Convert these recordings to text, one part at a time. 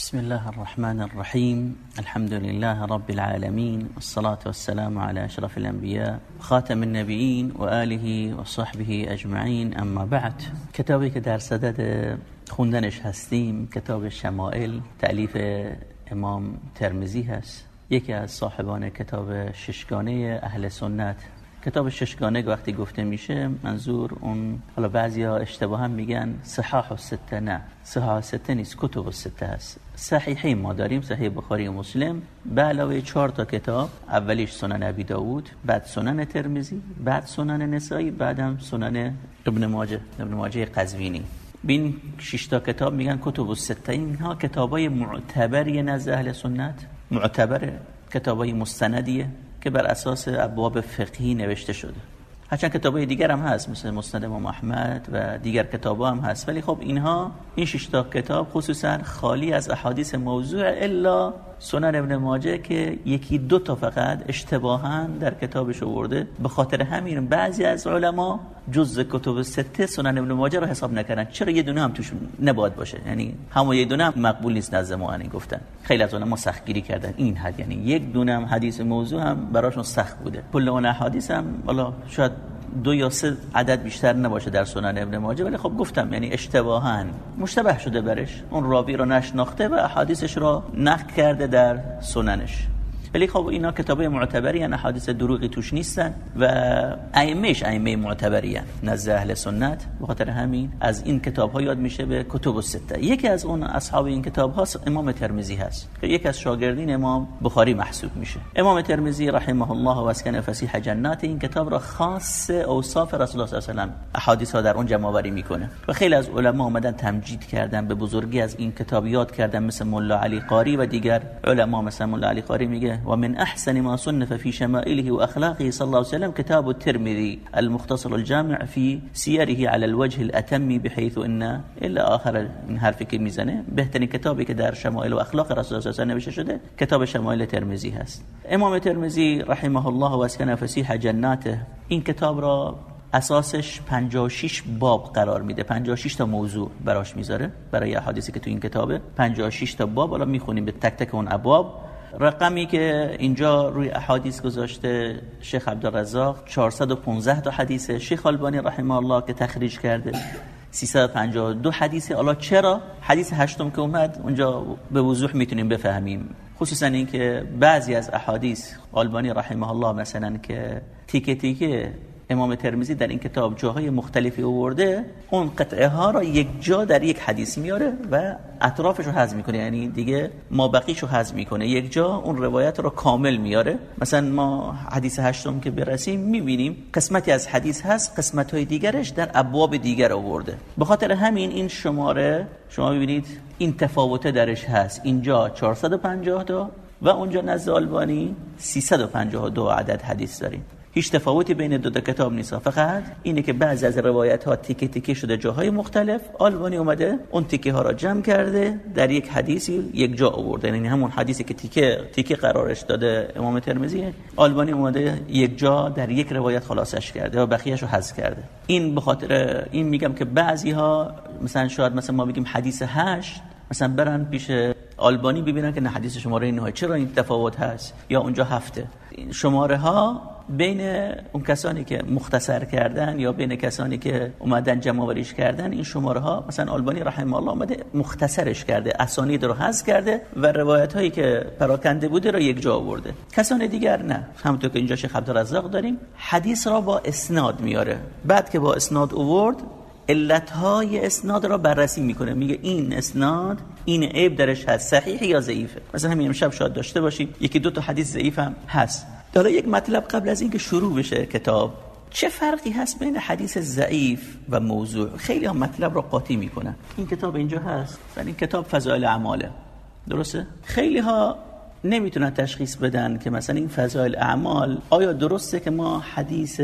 بسم الله الرحمن الرحيم الحمد لله رب العالمين والصلاة والسلام على أشرف الأنبياء خاتم النبيين وآله وصحبه أجمعين أما بعد كتابي که در صدد خوندنش هستیم کتاب شمائل تعلیف امام ترمزی هست یکی از صاحبان کتاب ششگانه اهل سنت کتاب ششگانه وقتی گفته میشه منظور اون حالا بعضی ها اشتباه هم میگن صحاح و سته نه صحاح و سته نیست کتب و سته هست صحیحین ما داریم صحیح بخاری و مسلم. به علاوه چهار تا کتاب اولیش سنن ابی داود بعد سنن ترمیزی بعد سنن نسایی بعدم سنن ابن ماجه ابن ماجه قزوینی. بین شش تا کتاب میگن کتب و سته. اینها کتابای معتبری نزد اهل سنت. معتبر کتابای مستندیه که بر اساس ابواب فقهی نوشته شده. هرچند کتاب دیگر هم هست مثل مسند امام احمد و دیگر کتاب هم هست. ولی خب اینها این شش تا کتاب خصوصا خالی از احادیث موضوع الا سنن ابن ماجه که یکی دو تا فقط اشتباها در کتابش آورده. به خاطر همین بعضی از علما جز کتب سته سنن ابن ماجه رو حساب نکردن. چرا یه دونه هم توش نباید باشه؟ یعنی همون یه دونه هم مقبول نیست نزد ما گفتن. خیلی از علما سختگیری کردن. این حد یعنی یک دونه هم حدیث موضوع هم براشون سخت بوده. کل اون احادیث هم والا شاید دو یا سه عدد بیشتر نباشه در سنن ابن ماجه ولی خب گفتم یعنی اشتباها مشتبه شده برش. اون راوی رو نشناخته و احادیثش رو نقل کرده در سننش. ولی خب اینا کتابه معتبری یعنی حادث دروغی توش نیستن و ائمهش ائمه معتبری نزد اهل سنت. به خاطر همین از این کتاب ها یاد میشه به کتب السته یکی از اون اصحاب این کتاب ها امام ترمذی هست. که یکی از شاگردین امام بخاری محسوب میشه. امام ترمذی رحمه الله و اسکن فسیح جنات این کتاب را خاص اوصاف رسول الله صلی الله علیه و احادیث در اون جمع آوری می‌کنه. و خیلی از علما اومدن تمجید کردن به بزرگی از این کتاب یاد کردن مثل ملا علی قاری و دیگر علما مثل ملا علی قاری میگه ومن أحسن ما صنف في شمائله وأخلاقه صلى الله عليه وسلم كتاب الترمذي المختصر الجامع في سيره على الوجه الأتم بحيث إن إلا آخر من حرفی که می‌زنه بهترین کتابی که در شمائل و اخلاق رسول الله نوشته شده کتاب شمائل ترمذی هست. امام ترمذی رحمه الله و اسکن فسیح جناته. این کتاب را اساسش 56 باب قرار میده. 56 تا موضوع براش می‌ذاره. برای احادیثی که تو این کتابه. 56 تا باب. حالا می‌خونیم به تک تک اون ابواب. رقمی که اینجا روی احادیث گذاشته شیخ عبدالرزاق 415 تا حدیث شیخ البانی رحمه الله که تخریج کرده 352 حدیث حالا چرا؟ حدیث هشتم که اومد اونجا به وضوح می‌تونیم بفهمیم. خصوصا اینکه بعضی از احادیث آلبانی رحمه الله مثلا که تیکه تیکه امام ترمیزی در این کتاب جاهای مختلفی آورده اون قطعه ها را یک جا در یک حدیث میاره و اطرافش رو حذف می‌کنه. یعنی دیگه ما بقیش رو حذف می‌کنه. یک جا اون روایت رو کامل میاره. مثلا ما حدیث هشتم که برسیم می‌بینیم قسمتی از حدیث هست قسمت های دیگرش در ابواب دیگر آورده. به خاطر همین این شماره شما ببینید این تفاوته درش هست. اینجا 450 تا و اونجا نزد آلبانی 352 عدد حدیث داریم. هیچ تفاوتی بین دو تا کتاب نیست. فقط اینه که بعضی از روایت ها تیکه تیکه شده جاهای مختلف. آلبانی اومده اون تیکه ها را جمع کرده در یک حدیثی یک جا آورده. یعنی همون حدیثی که تیکه تیکه قرارش داده امام ترمذی. آلبانی اومده یک جا در یک روایت خلاصش کرده و بقیه‌شو حذف کرده. این به خاطر این میگم که بعضی ها مثلا شاید مثلا ما بگیم حدیث 8 مثلا برن پیش آلبانی ببینن که نه حدیث شماره اینه چرا این تفاوت هست؟ یا اونجا هفته. شماره ها بین اون کسانی که مختصر کردن یا بین کسانی که اومدن جمع کردن این شماره ها مثلا آلبانی رحمه الله اومده مختصرش کرده اسانید رو حذف کرده و روایت هایی که پراکنده بوده رو یک جا آورده. کسان دیگر نه. همونطور که اینجا شیخ عبدالرزاق داریم. حدیث را با اسناد میاره. بعد که با اسناد اوورد علتهای اسناد را بررسی می‌کنه. میگه این اسناد این عیب درش هست. صحیح یا ضعیفه؟ مثلا همین امشب شاید داشته باشیم. یکی دو تا حدیث ضعیف هم هست. حالا یک مطلب قبل از اینکه شروع بشه کتاب چه فرقی هست بین حدیث ضعیف و موضوع؟ خیلی هم مطلب رو قاطی می‌کنن. این کتاب اینجا هست و این کتاب فضائل اعماله. درسته؟ خیلی ها نمی‌تونن تشخیص بدن که مثلا این فضائل اعمال آیا درسته که ما حدیث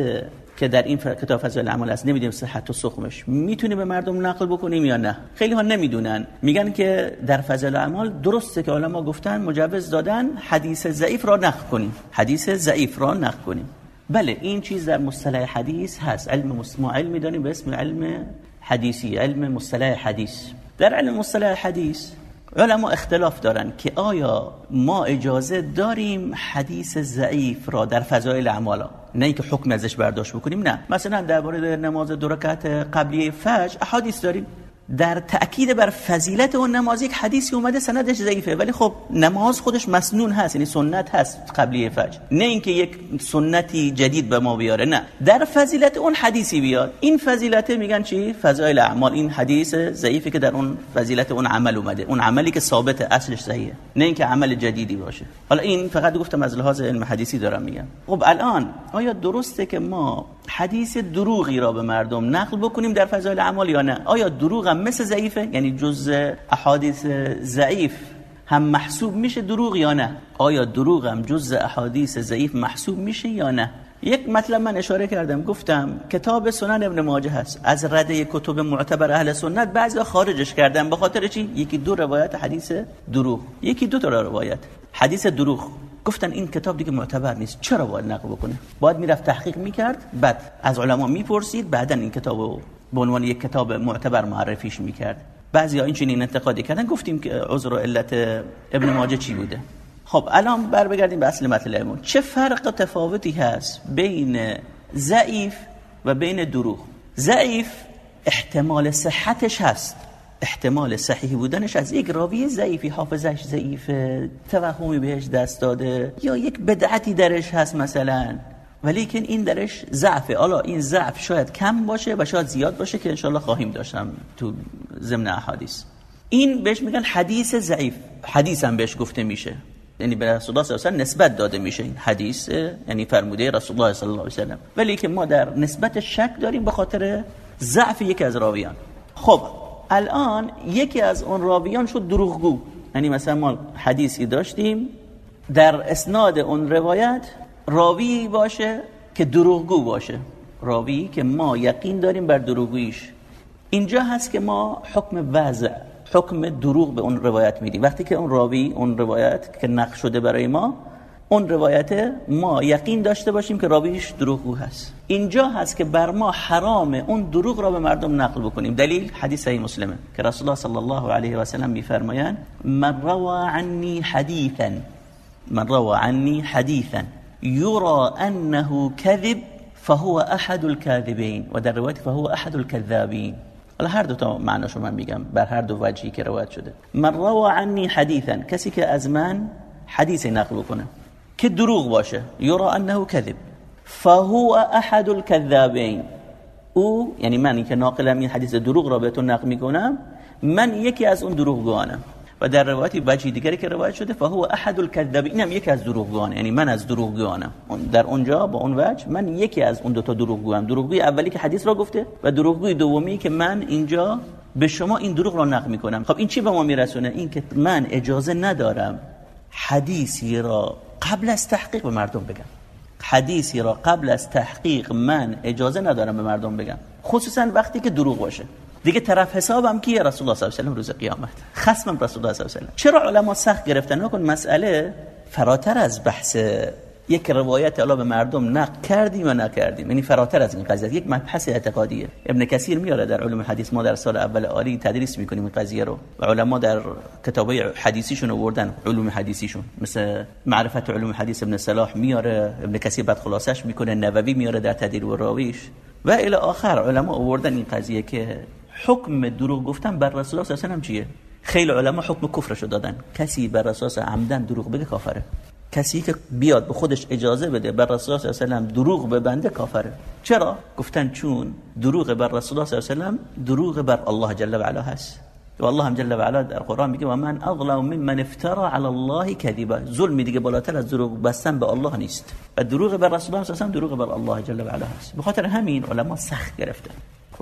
که در این کتاب فضائل اعمال است. نمی‌دونیم صحت و سقمش. می‌تونیم به مردم نقل بکنیم یا نه؟ خیلی ها نمی‌دونن. میگن که در فضائل اعمال درسته که علما گفتن مجوز دادن حدیث ضعیف را نقل کنیم. حدیث ضعیف را نقل کنیم. بله این چیز در مصطلح حدیث هست. علم ما علمی داریم به اسم علم حدیثی علم مصطلح حدیث. در علم مصطلح حدیث علما اختلاف دارن که آیا ما اجازه داریم حدیث ضعیف را در فضایل اعمال نه اینکه حکم ازش برداشت بکنیم نه. مثلا درباره نماز دو رکعت قبلی فجر احادیث داریم. در تأکید بر فضیلت اون نماز یک حدیثی اومده سندش ضعیفه. ولی خب نماز خودش مسنون هست یعنی سنت هست قبلی فجر. نه اینکه یک سنتی جدید به ما بیاره نه. در فضیلت اون حدیثی بیاد. این فضیلت میگن چی؟ فضایل اعمال. این حدیث ضعیفی که در اون فضیلت اون عمل اومده. اون عملی که ثابت اصلش صحیحه. نه اینکه عمل جدیدی باشه. حالا این فقط گفتم از لحاظ علم حدیثی دارم میگم. خب الان آیا درسته که ما حدیث دروغی را به مردم نقل بکنیم در فضایل اعمال یا نه؟ آیا دروغ مثل ضعیفه؟ یعنی جز احادیث ضعیف هم محسوب میشه دروغ یا نه؟ آیا دروغ هم جز احادیث ضعیف محسوب میشه یا نه؟ یک مطلب من اشاره کردم گفتم کتاب سنن ابن ماجه هست. از رده کتب معتبر اهل سنت بعضی خارجش کردن به خاطر چی؟ یکی دو روایت حدیث دروغ. یکی دو تا روایت حدیث دروغ. گفتن این کتاب دیگه معتبر نیست. چرا باید نقل بکنه؟ باید می‌رفت تحقیق می‌کرد بعد از علما می‌پرسید بعدا این کتاب به عنوان یک کتاب معتبر معرفیش می‌کرد. بعضی ها این چنین انتقادی کردن. گفتیم که عذر و علت ابن ماجه چی بوده؟ خب الان بر بگردیم به اصل مطلبمون چه فرق تفاوتی هست بین ضعیف و بین دروغ؟ ضعیف احتمال صحتش هست. احتمال صحیح بودنش از یک راوی ضعیفی حافظش ضعیفه توهمی بهش دست داده. یا یک بدعتی درش هست مثلا. ولی که این درش ضعفه. حالا این ضعف شاید کم باشه و شاید زیاد باشه که انشالله خواهیم داشتم تو ضمن احادیث. این بهش میگن حدیث ضعیف. حدیث هم بهش گفته میشه. یعنی به رسول الله صلی الله نسبت داده میشه این حدیث یعنی فرموده رسول الله صلی الله علیه و سلم. ولی که ما در نسبت شک داریم به خاطر ضعف یکی از راویان. خب الان یکی از اون راویان شد دروغگو. یعنی مثلا ما حدیثی داشتیم در اسناد اون روایت راوی باشه که دروغگو باشه. راوی که ما یقین داریم بر دروغگویش اینجا هست که ما حکم وضع حکم دروغ به اون روایت میدیم. وقتی که اون راوی اون روایت که نقش شده برای ما اون روایت ما یقین داشته باشیم که راویش دروغگو هست. اینجا هست که بر ما حرام اون دروغ را به مردم نقل بکنیم. دلیل حدیث صحیح مسلمه که رسول الله صلی الله علیه و سلم میفرمایند من روى عني حدیثا. من روى عني حدیثا. يرى أنه كذب فهو أحد الكاذبين. و در فهو أحد الكذابين. حالا هر دو تا معناشو من میگم بر هر دو وجهی که روایت شده. من روى عني حدیثا کسی که از من حدیث نقل کنه که دروغ باشه یرا أنه کذب فهو أحد الكذابین أو یعنی من که ناقلم این حدیث دروغ را بهتون نقل میکنم من یکی از اون دروغگوانم. و در روایتی وجه دیگری که روایت شده فهو احد الكذابین هم یکی از دروغگوان یعنی من از دروغگوانم. در اونجا با اون وجه من یکی از اون دو تا دروغگوام. دروغگوی اولی که حدیث را گفته و دروغگوی دومی که من اینجا به شما این دروغ را نقل می‌کنم. خب این چی به ما میرسونه؟ این که من اجازه ندارم حدیثی را قبل از تحقیق به مردم بگم. حدیثی را قبل از تحقیق من اجازه ندارم به مردم بگم. خصوصا وقتی که دروغ باشه. دیگه طرف حسابم کیه رسول الله صلی الله علیه و روز قیامت؟ خصمم رسول الله صلی الله علیه و چرا علما سخت گرفتن؟ نکن مسئله فراتر از بحث یک روایت الله به مردم نقل کردیم و نکردیم. یعنی فراتر از این قضیه. یک مبحث اعتقادیه. ابن کثیر میاره در علوم حدیث ما در سال اول عالی تدریس می‌کنیم این قضیه رو. و علما در کتابای حدیثیشون آوردن علوم حدیثیشون. مثل معرفت علوم حدیث ابن صلاح میاره ابن کثیر بعد خلاصش می‌کنه نووی میاره در تدریس و راویش. و الی آخر علما آوردن این قضیه که حکم دروغ گفتن بر رسول الله صلی چیه؟ خیلی علما حکم کفرشو دادن. کسی بر اساس عمدن دروغ بگه کافره. کسی که بیاد به خودش اجازه بده بر رسول الله صلی الله علیه و کافره. چرا؟ گفتن چون دروغ بر رسول الله صلی الله دروغ بر الله جل و علا هست. و الله هم جل و علا در قرآن میگه و من اظلم ممن افترا علی الله کذبا ظلم دیگه بالاتر از دروغ بستن به الله نیست. و دروغ بر رسول الله صلی الله علیه و دروغ بر الله جل و علا هست. به همین علما سخت گرفتن.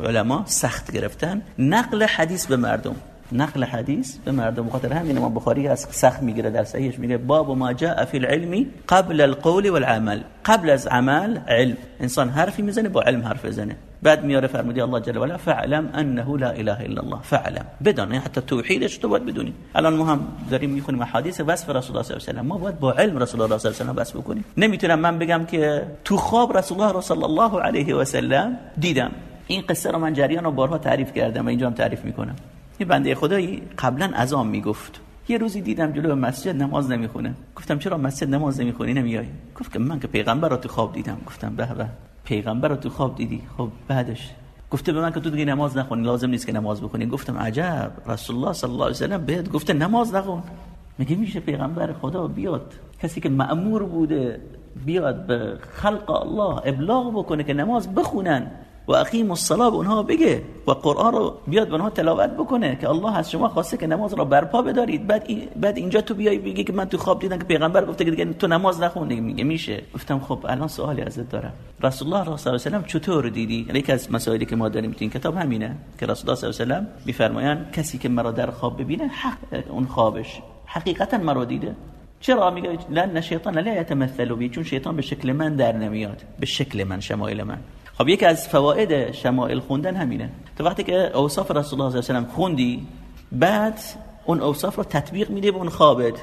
علما سخت گرفتن. نقل حدیث به مردم. نقل حدیث به مردم. خاطر همین امام بخاری از سخت می‌گیره در صحیحش میگه باب ما جاء فی العلم قبل القول والعمل. قبل از عمل علم. انسان حرفی می‌زنه با علم حرف بزنه. بعد میاره فرمودی الله جل و علا فعلم انه لا اله الا الله. فعلم بدون حتی توحیدش تو باید بدونی. الان ما هم داریم می‌خونیم احادیث وصف رسول الله صلی الله علیه و ما باید با علم رسول الله صلی الله علیه و بس بکنیم. نمی‌تونم من بگم که تو خواب رسول الله صلی الله علیه و سلم دیدم. این قصه رو من جریان و بارها تعریف کردم و اینجا هم تعریف می‌کنم. این بنده خدایی قبلا ازام می‌گفت. یه روزی دیدم جلو مسجد نماز نمی‌خونه. گفتم چرا مسجد نماز نمی‌خونی؟ نمیای گفت که من که پیغمبر رو تو خواب دیدم. گفتم به به پیغمبر رو تو خواب دیدی؟ خب بعدش. گفته به من که تو دیگه نماز نخونی لازم نیست که نماز بخونی. گفتم عجب رسول الله صلی الله علیه و سلم بهت گفته نماز نخون. میگه میشه پیغمبر خدا بیاد؟ کسی که مأمور بوده بیاد به خلق الله ابلاغ بکنه که نماز بخونن؟ و اقیم الصلاه به اونها بگه و قرآن رو بیاد به اونها تلاوت بکنه که الله از شما خواسته که نماز رو برپا بدارید. بعد بعد اینجا تو بیای بگی که من تو خواب دیدم که پیغمبر گفته که تو نماز نخون. میگه میشه. گفتم خب الان سوالی ازت دارم. رسول الله صلی الله علیه و چطور دیدی؟ یکی از مسائلی که ما داریم تو این کتاب همینه که رسول الله صلی الله علیه و میفرمایند کسی که مرا در خواب ببینه حق اون خوابش. حقیقتا مرا دیده. چرا؟ میگه لن شیطان لا یتمثل بی چون شیطان به شکل من در نمیاد. به شکل من شمایل من. خب یکی از فواید شمائل خوندن همینه. تو وقتی که اوصاف رسول الله صلی الله علیه و خوندی بعد اون اوصاف رو تطبیق میدی به اون خوابت.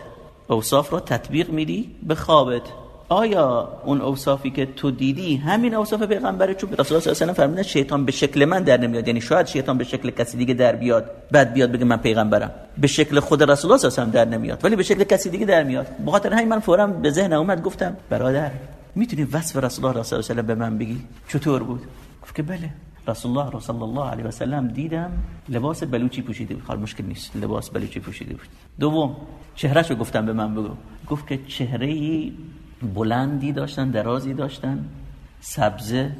اوصاف رو تطبیق میدی به خوابت. آیا اون اوصافی که تو دیدی همین اوصاف پیغمبره چون رسول الله صلی الله علیه و شیطان به شکل من در نمیاد؟ یعنی شاید شیطان به شکل کسی دیگه در بیاد بعد بیاد بگه من پیغمبرم. به شکل خود رسول الله صلی الله علیه و در نمیاد ولی به شکل کسی دیگه در میاد. به خاطر همین من فورا به ذهن اومد گفتم برادر می‌تونی وصف رسول الله صلی الله علیه و به من بگی؟ چطور بود؟ گفت که بله. رسول الله صلی الله علیه و سلم دیدم لباس بلوچی پوشیده بود. مشکل نیست لباس بلوچی پوشیده بود. دوم چهرهشو گفتم به من بگو. گفت که چهره بلندی داشتن درازی داشتن. سبزه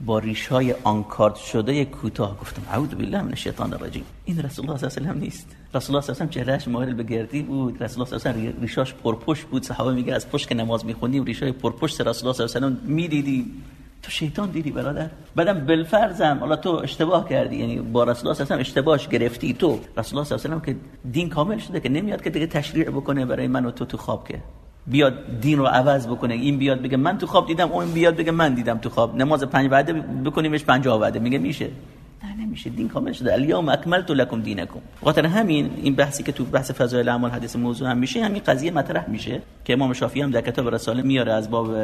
با ریشهای آنکارد شده کوتاه. گفتم اعوذ بالله من الشیطان الرجیم. این رسول الله صلی الله علیه و نیست. رسول الله صلی الله علیه و مایل به گردی بود. رسول الله صلی الله علیه و ریشاش پرپشت بود. صحابه میگه از پشت که نماز میخوندیم ریشای پرپشت رسول الله صلی الله علیه و می‌دیدیم تو شیطان دیدی برادر؟ بعدم بالفرضم حالا تو اشتباه کردی. یعنی با رسول الله صلی الله علیه و اشتباهش گرفتی. تو رسول الله صلی الله علیه و که دین کامل شده که نمیاد که دیگه تشریع بکنه برای من و تو تو خواب که بیاد دین رو عوض بکنه. این بیاد بگه من تو خواب دیدم اون بیاد بگه من دیدم تو خواب. نماز پنج وعده بکنیمش 50 وعده میگه میشه. نه نمیشه. دین کامل شده الیوم اکملت لکم دینکم. خاطر همین این بحثی که تو بحث فضایل اعمال حدیث موضوع هم میشه همین قضیه مطرح میشه که امام شافعی هم در کتاب رساله میاره از باب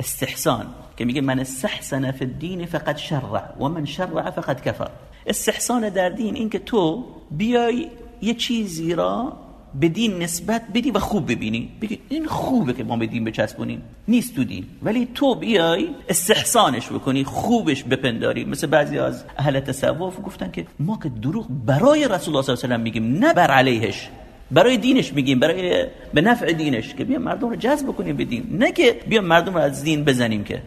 استحسان که میگه من استحسن فی الدین فقط شرع و من شرع فقط کفر. استحسان در دین این که تو بیای یه چیزی را به دین نسبت بدی و خوب ببینی. بگی این خوبه که ما به دین بچسبونیم. نیست تو دین. ولی تو بیای استحسانش بکنی خوبش بپنداری. مثل بعضی از اهل تصوف گفتن که ما که دروغ برای رسول الله صلی الله علیه و میگیم نه بر علیهش. برای دینش میگیم برای به نفع دینش که بیا مردم رو جذب بکنیم به دین. نه که بیا مردم رو از دین بزنیم که.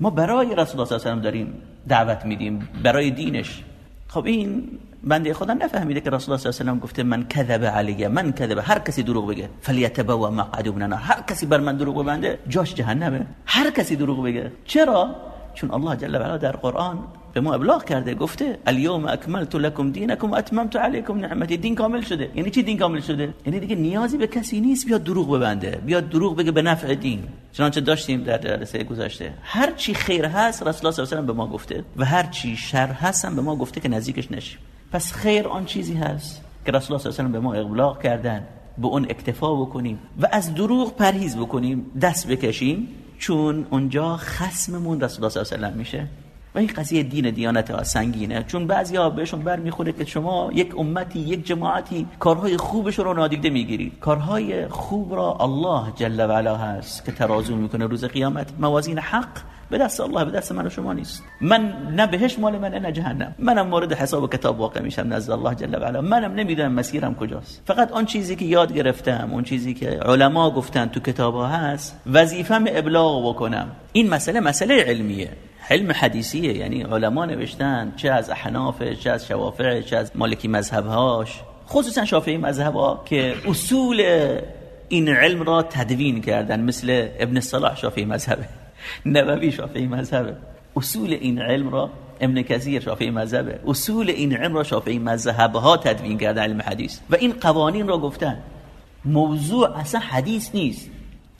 ما برای رسول الله صلی الله علیه و داریم دعوت میدیم برای دینش. خب این بنده خدا نفهمیده که رسول الله صلی الله علیه و گفته من کذب علیه من کذب هر کسی دروغ بگه فلیتبوا مقعده من هر کسی بر من دروغ بنده جاش جهنمه. هر کسی دروغ بگه. چرا؟ چون الله جل و علا در قرآن به ما ابلاغ کرده گفته الیوم اکملت لکم دینکم اتممت علیکم نعمتی. دین کامل شده. یعنی چی دین کامل شده؟ یعنی دیگه نیازی به کسی نیست بیاد دروغ ببنده بیاد دروغ بگه به نفع دین. چنانچه داشتیم در جلسه گذشته. هر چی خیر هست رسول الله صلی الله علیه و به ما گفته و هر چی شر هست هم به ما گفته که نزدیکش نشیم. پس خیر آن چیزی هست که رسول الله صلی الله علیه و به ما ابلاغ کردن به اون اکتفا بکنیم و از دروغ پرهیز بکنیم دست بکشیم چون اونجا خسممون رسول الله صلی الله علیه و میشه. و این قضیه دین دیانت سنگینه. چون بعضی ها بهشون برمیخوره که شما یک امتی یک جماعتی کارهای خوبش رو نادیده می‌گیرید. کارهای خوب را الله جل و علا هست که ترازو می‌کنه روز قیامت. موازین حق به دست الله به دست من و شما نیست. من نه بهش مال من نه جهنم. منم مورد حساب و کتاب واقع میشم نزد الله جل و علا. منم نمی‌دونم مسیرم کجاست. فقط آن چیزی که یاد گرفتم اون چیزی که علما گفتن تو کتاب ها هست وظیفم ابلاغ بکنم. این مسئله مسئله علمیه. علم حدیثیه یعنی علما نوشتن چه از احناف چه از شوافع چه از مالکی مذهبهاش. خصوصا شافعی مذهبها که اصول این علم را تدوین کردن مثل ابن صلاح شافعی مذهبه. نووی شافعی مذهبه. اصول این علم را ابن کثیر شافعی مذهبه. اصول این علم را شافعی مذهبها تدوین کردن علم حدیث. و این قوانین را گفتن. موضوع اصلا حدیث نیست.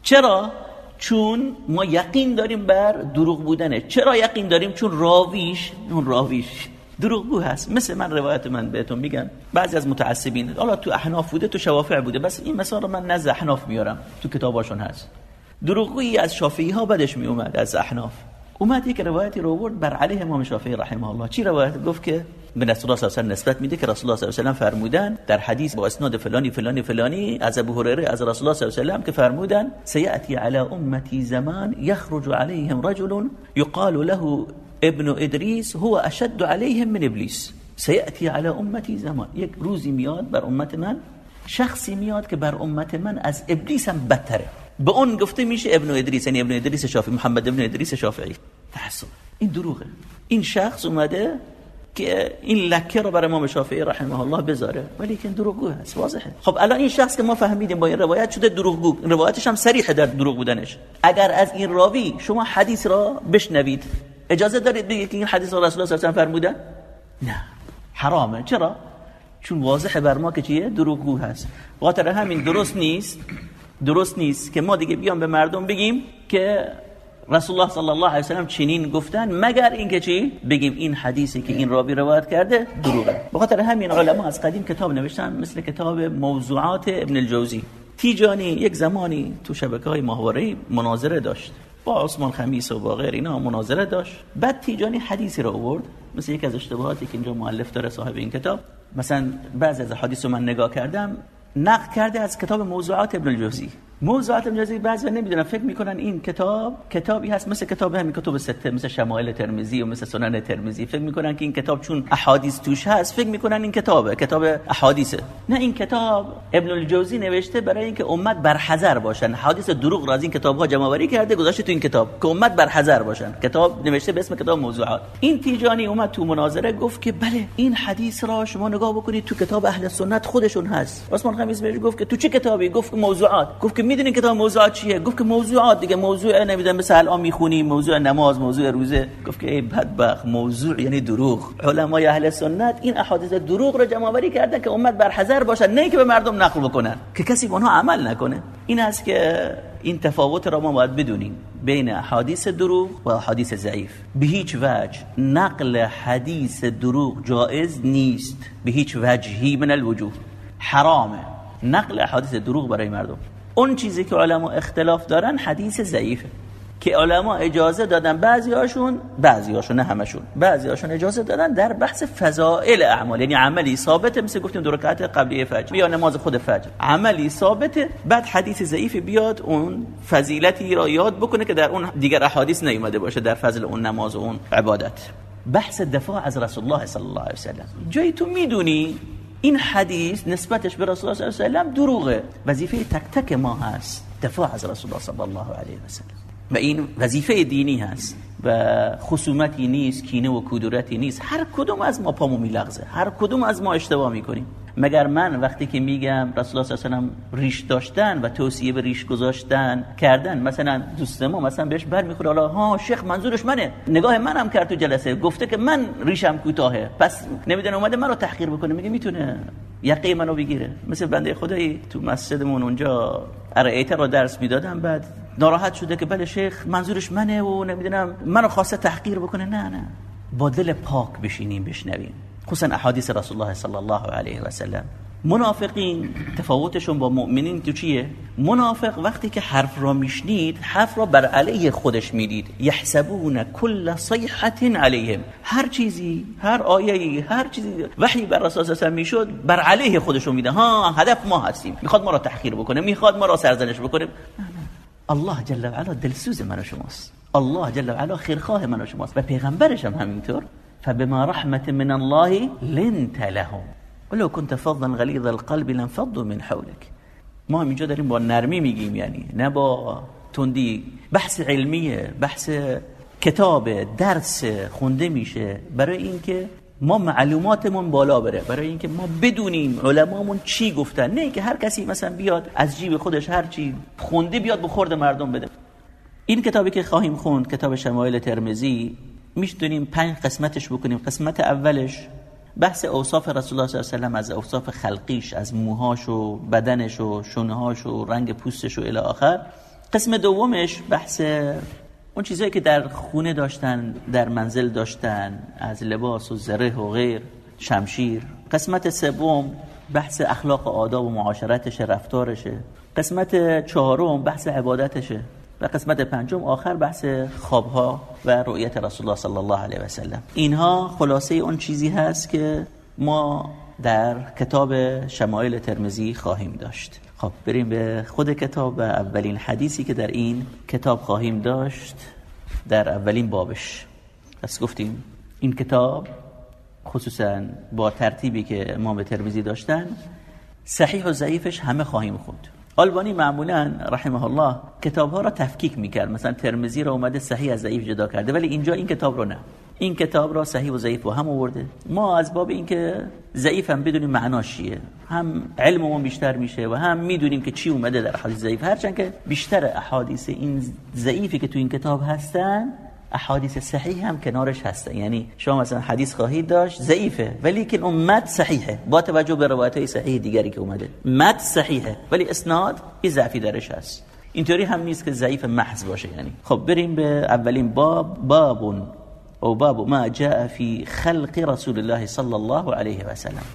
چرا؟ چون ما یقین داریم بر دروغ بودنه. چرا یقین داریم؟ چون راویش اون راویش دروغگو هست. مثل من روایت من بهتون میگم. بعضی از متعصبین حالا تو احناف بوده تو شوافع بوده. بس این مثال رو من نزد احناف میارم. تو کتاباشون هست. دروغگویی از شافعی ها بدش می اومد از احناف. اومد یک روایتی رو برد بر علیه امام شافعی رحمه الله. چی روایت؟ گفت که به رسول الله صلی نسبت میده که رسول الله صلی الله علیه و فرمودن در حدیث با اسناد فلانی فلانی فلانی از ابو هریره از رسول الله صلی الله علیه و که فرمودن سیاتی علی امتی زمان یخرج علیهم رجل یقال له ابن ادریس هو اشد علیهم من ابلیس. سیاتی علی امتی زمان. یک روزی میاد بر امت من شخصی میاد که بر امت من از ابلیس هم بدتره. به اون گفته میشه ابن ادریس یعنی ابن ادریس شافعی محمد ابن ادریس شافعی. تحسن این دروغه. این شخص اومده که این لکه رو برای امام شافعی رحمه الله بذاره. ولی که دروغگو هست. واضحه. خب الان این شخص که ما فهمیدیم با این روایت شده دروغگو. روایتش هم صریحه در دروغ بودنش. اگر از این راوی شما حدیث را بشنوید. اجازه دارید بگید که این حدیث را رسول الله صلی الله علیه و فرمودن نه. حرامه. چرا؟ چون واضحه بر ما که چیه؟ دروغگو هست. خاطر همین درست نیست. درست نیست که ما دیگه بیام به مردم بگیم که رسول الله صلی الله علیه و سلم چنین گفتن مگر اینکه چی؟ بگیم این حدیثی که این راوی روایت کرده دروغه. به خاطر همین علما از قدیم کتاب نوشتن مثل کتاب موضوعات ابن الجوزی. تیجانی یک زمانی تو شبکه های ماهواره مناظره داشت. با عثمان خمیس و با غیر اینا مناظره داشت. بعد تیجانی حدیثی رو آورد مثل یک از اشتباهاتی که اینجا مؤلف داره صاحب این کتاب. مثلا بعضی از حدیث رو من نگاه کردم نقل کرده از کتاب موضوعات ابن الجوزی. موضوعات ابن بعضی نمی‌دونن. فکر می‌کنن این کتاب کتابی هست مثل کتاب همین کتب سته مثل شمائل ترمذی و مثل سنن ترمذی. فکر می‌کنن که این کتاب چون احادیث توش هست فکر می‌کنن این کتابه کتاب احادیثه. نه این کتاب ابن الجوزی نوشته برای اینکه امت بر حذر باشن. حدیث دروغ را از این کتاب ها جمع آوری کرده گذاشته تو این کتاب که امت بر حذر باشن. کتاب نوشته به اسم کتاب موضوعات. این تیجانی اومد تو مناظره گفت که بله این حدیث را شما نگاه بکنید تو کتاب اهل سنت خودشون هست. عثمان خمیس بهش گفت که تو چه کتابی؟ گفت موضوعات. گفت می‌دونین کتاب موضوعات چیه؟ گفت که موضوعات دیگه موضوع نمی‌دونم مثل الان می‌خونیم موضوع نماز موضوع روزه. گفت که ای بدبخت موضوع یعنی دروغ. علمای اهل سنت این احادیث دروغ رو جمع آوری کردن که امت بر حذر باشن نه که به مردم نقل بکنن که کسی به اونها عمل نکنه. این است که این تفاوت را ما باید بدونیم بین حدیث دروغ و حدیث ضعیف. به هیچ وجه نقل حدیث دروغ جائز نیست. به هیچ وجهی من الوجوه. حرامه. نقل حدیث دروغ برای مردم. اون چیزی که علما اختلاف دارن حدیث ضعیفه. که علما اجازه دادن بعضی هاشون بعضی هاشون نه همشون بعضی هاشون اجازه دادن در بحث فضائل اعمال. یعنی عملی ثابته مثل گفتیم دو رکعت قبلی فجر یا نماز خود فجر. عملی ثابته بعد حدیث ضعیف بیاد اون فضیلتی را یاد بکنه که در اون دیگر احادیث نیومده باشه در فضل اون نماز و اون عبادت. بحث دفاع از رسول الله صلی الله علیه و سلم. جایی تو می‌دونی این حدیث نسبتش به رسول الله صلی الله علیه و دروغه. وظیفه تک تک ما هست. دفاع از رسول الله صلی الله علیه و سلم. و این وظیفه دینی هست. و خصومتی نیست کینه و کدورتی نیست. هر کدوم از ما پامو میلغزه. هر کدوم از ما اشتباه می‌کنیم. مگر من وقتی که میگم رسول الله صلی الله ریش داشتن و توصیه به ریش گذاشتن کردن مثلا دوست ما مثلا بهش بر می‌خوره حالا ها شیخ منظورش منه. نگاه منم کرد تو جلسه گفته که من ریشم کوتاهه. پس نمی‌دونه اومده منو تحقیر بکنه میگه می‌تونه یقه منو بگیره. مثل بنده خدایی تو مسجدمون اونجا ارائیت رو درس می‌دادم بعد ناراحت شده که بله شیخ منظورش منه و نمی‌دونم منو خواسته تحقیر بکنه. نه نه. با دل پاک بشینیم بشنویم. خصوصا احادیث رسول الله صلی الله علیه و سلم. منافقین تفاوتشون با مؤمنین تو چیه؟ منافق وقتی که حرف را میشنید حرف را بر علیه خودش می‌دید. یحسبون کل صیحه علیهم. هر چیزی هر آیه هر چیزی وحی بر اساس می‌شد بر علیه خودشون میده. ها هدف ما هستیم. می‌خواد ما را تحقیر بکنه می‌خواد ما را سرزنش بکنه. الله جل و علا دلسوز من و شماست. الله جل و علا خیرخواه من و شماست. و پیغمبرش هم همینطور. فبما رحمة من الله لنت لهم. ولو كنت فظا غلیظ القلب لانفضوا من حولك. ما هم اینجا داریم با نرمی میگیم یعنی نه با تندی بحث علمیه بحث کتاب درس خونده میشه برای اینکه ما معلوماتمون بالا بره. برای اینکه ما بدونیم علمامون چی گفتن. نه که هر کسی مثلا بیاد از جیب خودش هر چی خونده بیاد بخورد مردم بده. این کتابی که خواهیم خوند کتاب شمایل ترمزی می‌تونیم پنج قسمتش بکنیم. قسمت اولش بحث اوصاف رسول الله صلی الله علیه و از اوصاف خلقیش از موهاش و بدنش و شونهاش و رنگ پوستش و الی آخر. قسم دومش بحث اون چیزایی که در خونه داشتن در منزل داشتن از لباس و زره و غیر شمشیر. قسمت سوم بحث اخلاق و آداب و معاشرتش رفتارشه. قسمت چهارم بحث عبادتشه. و قسمت پنجم آخر بحث خوابها و رؤیت رسول الله صلی الله علیه و سلم. اینها خلاصه اون چیزی هست که ما در کتاب شمایل ترمزی خواهیم داشت. خب بریم به خود کتاب و اولین حدیثی که در این کتاب خواهیم داشت در اولین بابش. پس گفتیم این کتاب خصوصا با ترتیبی که امام ترمیزی داشتن صحیح و ضعیفش همه خواهیم خوند آلبانی معمولا رحمه الله کتاب ها را تفکیک می‌کرد. مثلا ترمزی را اومده صحیح از ضعیف جدا کرده ولی اینجا این کتاب رو نه. این کتاب را صحیح و ضعیف و هم آورده. ما از باب اینکه ضعیف هم بدونیم معناش چیه. هم علممون بیشتر میشه و هم می‌دونیم که چی اومده در حدیث ضعیف. هرچند که بیشتر احادیث این ضعیفی که تو این کتاب هستن احادیث صحیح هم کنارش هستن. یعنی شما مثلا حدیث خواهید داشت ضعیفه ولی که اون مد صحیحه. با توجه به روایت های صحیح دیگری که اومده. مد صحیحه ولی اسناد یه ضعفی درش هست. اینطوری هم نیست که ضعیف محض باشه. یعنی خب بریم به اولین باب. باب او باب ما جاء فی خلق رسول الله صلی الله علیه و سلم.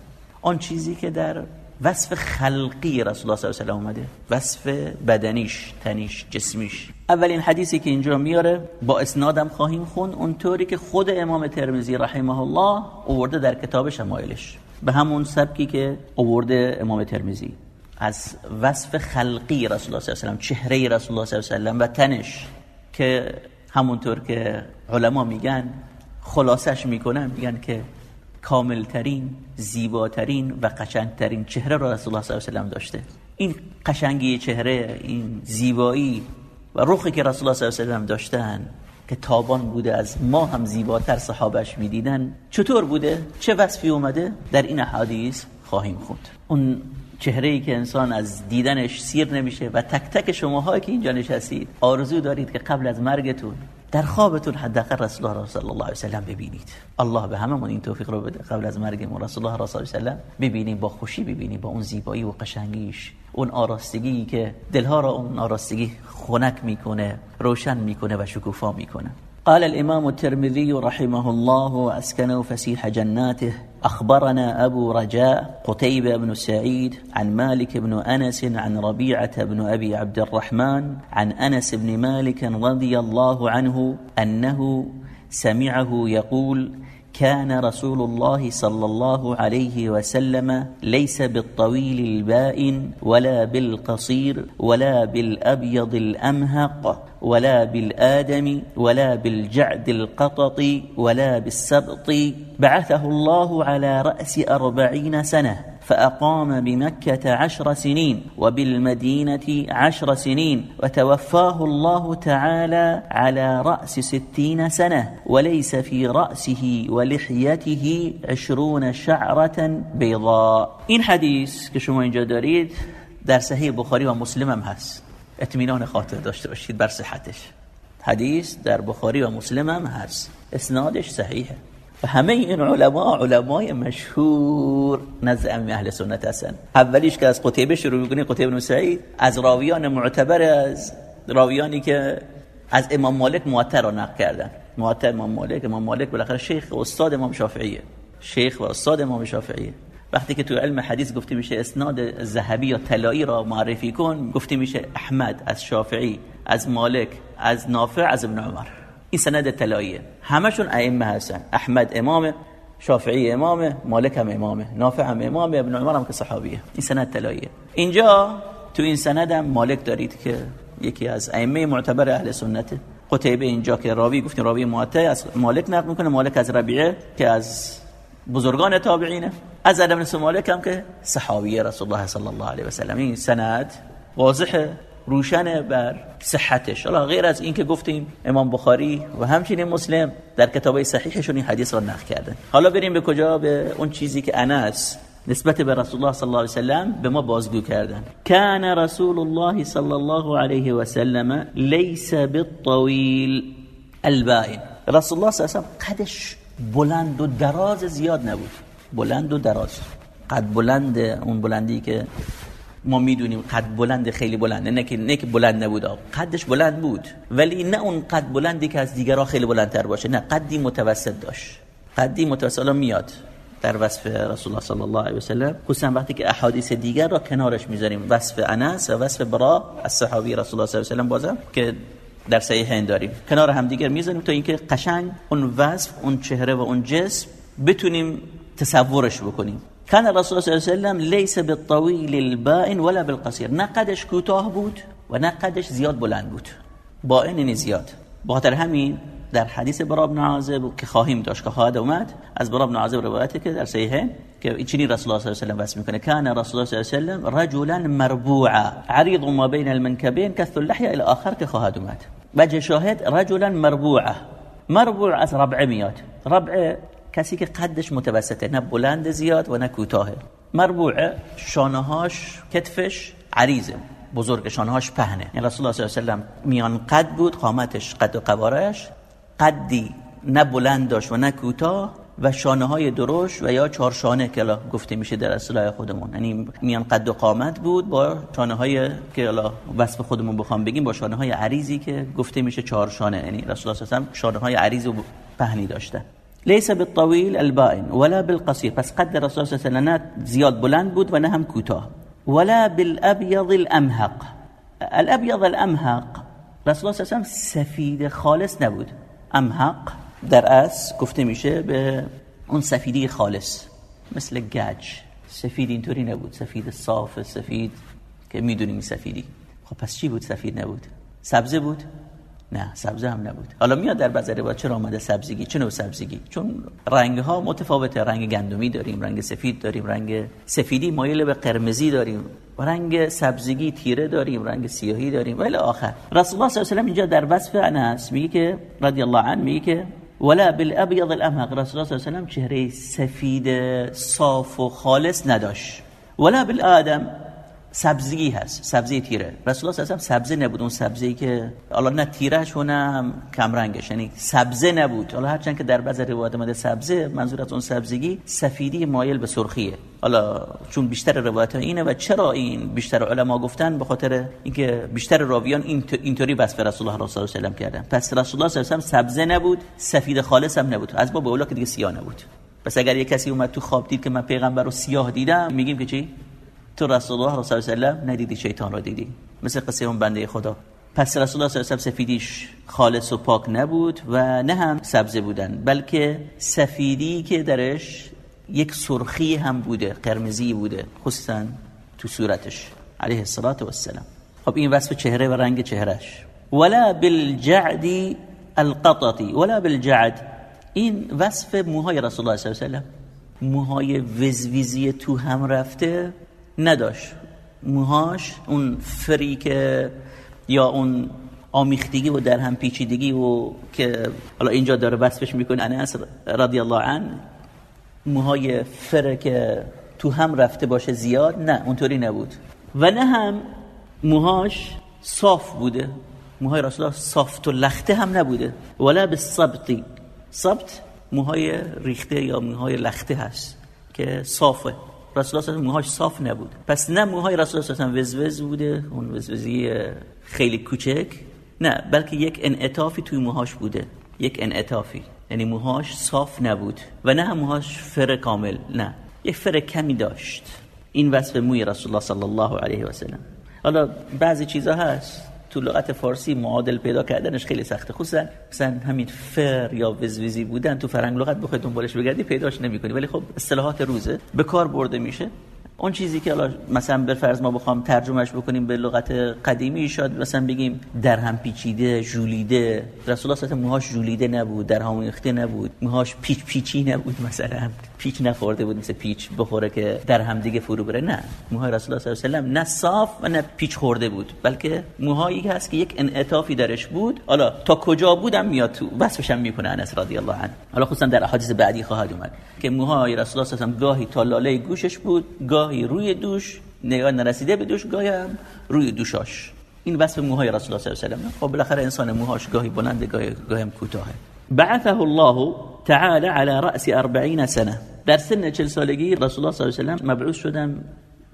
آن چیزی که در وصف خلقی رسول الله صلی الله علیه و اومده. وصف بدنیش تنیش جسمیش. اولین حدیثی که اینجا میاره با اسنادم خواهیم خون اونطوری که خود امام ترمذی رحمه الله آورده در کتاب شمایلش. به همون سبکی که آورده امام ترمذی. از وصف خلقی رسول الله صلی الله علیه و چهره رسول الله صلی الله علیه و و تنش که همونطور که علما میگن خلاصش می‌کنن میگن که کاملترین زیباترین و قشنگترین چهره را رسول الله صلی الله علیه و داشته. این قشنگی چهره این زیبایی و روخی که رسول الله صلی الله علیه و داشتن که تابان بوده از ما هم زیباتر صحابش می‌دیدن چطور بوده؟ چه وصفی اومده؟ در این حدیث خواهیم خوند. اون چهره ای که انسان از دیدنش سیر نمیشه و تک تک شماهایی که اینجا نشستید آرزو دارید که قبل از مرگتون در خوابتون حداقل رسول الله صلی الله علیه و سلم ببینید. الله به هممون این توفیق رو بده. قبل از مرگمون رسول الله صلی الله علیه و سلم ببینیم با خوشی ببینیم با اون زیبایی و قشنگیش اون آراستگی که دلها را اون آراستگی خنک می‌کنه روشن می‌کنه و شکوفا می‌کنه. قال الإمام الترمذي رحمه الله وأسكنه فسيح جناته. أخبرنا أبو رجاء قتيبة بن سعيد عن مالك بن أنس عن ربيعة بن أبي عبد الرحمن عن أنس بن مالك رضي الله عنه أنه سمعه يقول كان رسول الله صلى الله عليه وسلم ليس بالطويل البائن ولا بالقصير ولا بالأبيض الأمهق ولا بالآدم ولا بالجعد القطط ولا بالسبط. بعثه الله على رأس أربعين سنة. فأقام بمكة عشر سنين وبالمدينة عشر سنين وتوفاه الله تعالى على رأس ستين سنة وليس في رأسه ولحيته عشرون شعرة بيضاء. این حدیث که اینجا دارید در صحیح بخاری و مسلم هم خاطر داشته باشید بر صحتش. حدیث در بخاری و مسلم هم هست. اسنادش صحیحه. و همه این علما علمای مشهور نزد اهل سنت هستن. اولیش که از قتیبه شروع می‌کنه قتیبه بن سعید از راویان معتبر از راویانی که از امام مالک مواتر را نقل کردن. مواتر امام مالک امام مالک بالاخره شیخ استاد امام شافعیه. شیخ و استاد امام شافعیه. وقتی که تو علم حدیث گفته میشه اسناد ذهبی یا طلایی را معرفی کن گفته میشه احمد از شافعی از مالک از نافع از ابن عمر. این سند طلاییه. همشون ائمه هستن. احمد امام شافعی امام مالک هم امامه نافع هم امام ابن عمر هم که صحابیه. این سند طلاییه. اینجا تو این سند هم مالک دارید که یکی از ائمه معتبر اهل سنته قتیبه اینجا که راوی گفتیم راوی معتبر از مالک نقل می‌کنه مالک از ربیعه که از بزرگان تابعینه. از ادم مالک هم که صحابیه رسول الله صلی الله علیه و سلم. این سند واضحه. روشن بر صحتش. حالا غیر از این که گفتیم امام بخاری و همچنین مسلم در کتابه صحیحشون این حدیث را نقل کردن. حالا بریم به کجا؟ به اون چیزی که انس نسبت به رسول الله صلی الله علیه و سلم به ما بازگو کردن. کان رسول الله صلی الله علیه و سلم لیس بالطویل البائن. رسول الله صلی الله علیه قدش بلند و دراز زیاد نبود. بلند و دراز. قد بلند اون بلندی که ما می‌دونیم قد بلند خیلی بلنده نه که نه که بلند نبود قدش بلند بود. ولی نه اون قد بلندی که از دیگرها خیلی بلندتر باشه نه قدی متوسط داشت. قدی متوسط. میاد در وصف رسول الله صلی الله علیه و سلم. خصوصا وقتی که احادیث دیگر را کنارش می‌ذاریم. وصف انس و وصف برا از صحابی رسول الله صلی الله علیه و سلم بازم که در صحیحین داریم. کنار هم دیگر می‌ذاریم تا اینکه قشنگ اون وصف اون چهره و اون جسم بتونیم تصورش بکنیم. کان رسول الله صلی الله علیه و سلم ليس بالطويل البائن ولا بالقصير. نه قدش کوتاه بود و نه قدش زیاد بلند بود. بائن یعنی زیاد. بخاطر همین در حدیث برا بن عازب که خواهیم داشت که اومد از برا بن عازب روایتی که در صحیحه که چنین رسول الله صلی الله علیه و سلم می‌کنه. کان رسول الله صلی الله علیه و رجلا مربوعا عریض ما بین المنکبین کث اللحیه الى آخر که خواهد اومد. وجه شاهد رجلا مربوعا. مربوع از ربع میاد. ربع کسی که قدش متوسطه نه بلند زیاد و نه کوتاهه مربوع شانهاش کتفش عریضه. بزرگ شانهاش پهنه. یعنی رسول الله صلی الله علیه و میان قد بود قامتش قد و قوارش قدی نه بلند داشت و نه کوتاه و شانه های درشت و یا چهار شانه که گفته میشه در اصطلاح خودمون. یعنی میان قد و قامت بود با شانه های که وصف خودمون بخوام بگیم با شانه های عریضی که گفته میشه چهار شانه یعنی رسول الله صلی الله علیه و شانه های عریض و پهنی داشته. ليس بالطويل البائن ولا بالقصير. پس قد الله صلی الله علیه و زیاد بلند بود و نه هم کوتاه ولا بالابيض الامهق الابيض الامهق رسول الله صلی سفید خالص نبود. امحق در از گفته میشه به اون سفیدی خالص. مثل گج سفید اینطوری نبود. سفید صاف سفید که می‌دونیم سفیدی. خب پس چی بود؟ سفید نبود. سبزه بود. نه سبزه هم نبود. حالا میاد در بعضی روایات چرا آمده سبزیگی؟ چه نوع سبزیگی؟ چون رنگ ها متفاوته. رنگ گندمی داریم رنگ سفید داریم رنگ سفیدی مایل به قرمزی داریم. رنگ سبزیگی تیره داریم رنگ سیاهی داریم. ولی آخر. رسول الله صلی الله علیه و اینجا در وصف انس میگه که رضی الله عنه میگه که ولا بالابيض الامهق رسول الله صلی الله علیه و چهره سفید صاف و خالص نداشت. ولا بالادم سبزی هست سبزی تیره. رسول الله صلی سبزه نبود اون سبزی که حالا نه تیرهش و نه کم رنگش یعنی سبزه نبود. حالا هرچند که در بعض روایات اومده سبزه منظور از اون سبزیگی سفیدی مایل به سرخیه. حالا چون بیشتر روایت اینه و چرا این بیشتر علما گفتن؟ به خاطر اینکه بیشتر راویان اینطوری وصف رسول الله صلی الله علیه و کردن. پس رسول الله صلی الله علیه سبزه نبود سفید خالص هم نبود. از باب اولا که دیگه سیاه نبود. پس اگر یه کسی اومد تو خواب دید که من پیغمبر رو سیاه دیدم میگیم که چی؟ تو رسول الله صلی الله علیه و سلم ندیدی شیطان را دیدی؟ مثل قصه اون بنده خدا. پس رسول الله صلی الله علیه و سفیدیش خالص و پاک نبود و نه هم سبزه بودن بلکه سفیدی که درش یک سرخی هم بوده قرمزی بوده خصوصا تو صورتش. علیه الصلاة و السلام خب این وصف چهره و رنگ چهرش ولا بالجعد القططی ولا بالجعد. این وصف موهای رسول الله صلی الله علیه و سلم موهای وزویزی تو هم رفته نداشت. موهاش اون فری که یا اون آمیختگی و در هم پیچیدگی و که حالا اینجا داره وصفش می‌کنه انس رضی الله عنه موهای فر که تو هم رفته باشه زیاد نه اونطوری نبود. و نه هم موهاش صاف بوده. موهای رسول الله صافت و لخته هم نبوده. ولا به صبتی صبت موهای ریخته یا موهای لخته هست که صافه. رسول الله موهاش صاف نبود. پس نه موهای رسول الله وزوز بوده اون وزوزی خیلی کوچک. نه بلکه یک انعطافی توی موهاش بوده. یک انعطافی. یعنی موهاش صاف نبود. و نه موهاش فر کامل نه. یک فر کمی داشت. این وصف موی رسول الله صلی الله علیه و سلم حالا بعضی چیزا هست. تو لغت فارسی معادل پیدا کردنش خیلی سخته. خصوصا مثلا همین فر یا وزویزی بودن تو فرنگ لغت بخوای دنبالش بگردی پیداش نمی‌کنی. ولی خب اصطلاحات روزه به کار برده میشه. اون چیزی که حالا مثلا به فرض ما بخوام ترجمهش بکنیم به لغت قدیمی شاد مثلا بگیم در هم پیچیده ژولیده. رسول الله صلی موهاش ژولیده نبود در هم ریخته نبود. موهاش پیچ پیچی نبود مثلا. پیچ نخورده بود مثل پیچ بخوره که در هم دیگه فرو بره. نه. موهای رسول الله صلی الله علیه و نه صاف و نه پیچ خورده بود بلکه موهایی هست که یک انعطافی درش بود. حالا تا کجا بودم میاد تو وصفش هم می‌کنه انس رضی الله عنه. حالا خصوصا در احادیث بعدی خواهد اومد که موهای رسول الله صلی الله علیه و گاهی تا لاله گوشش بود گاهی روی دوش نگاه نرسیده به دوش گاهی هم روی دوشاش. این وصف موهای رسول الله صلی الله علیه و خب بالاخره انسان موهاش گاهی بلند گاهی گاهی کوتاه بعثه الله تعالی على رأس 40 سنه. در سن 40 سالگی رسول الله صلی الله علیه و مبعوث شدن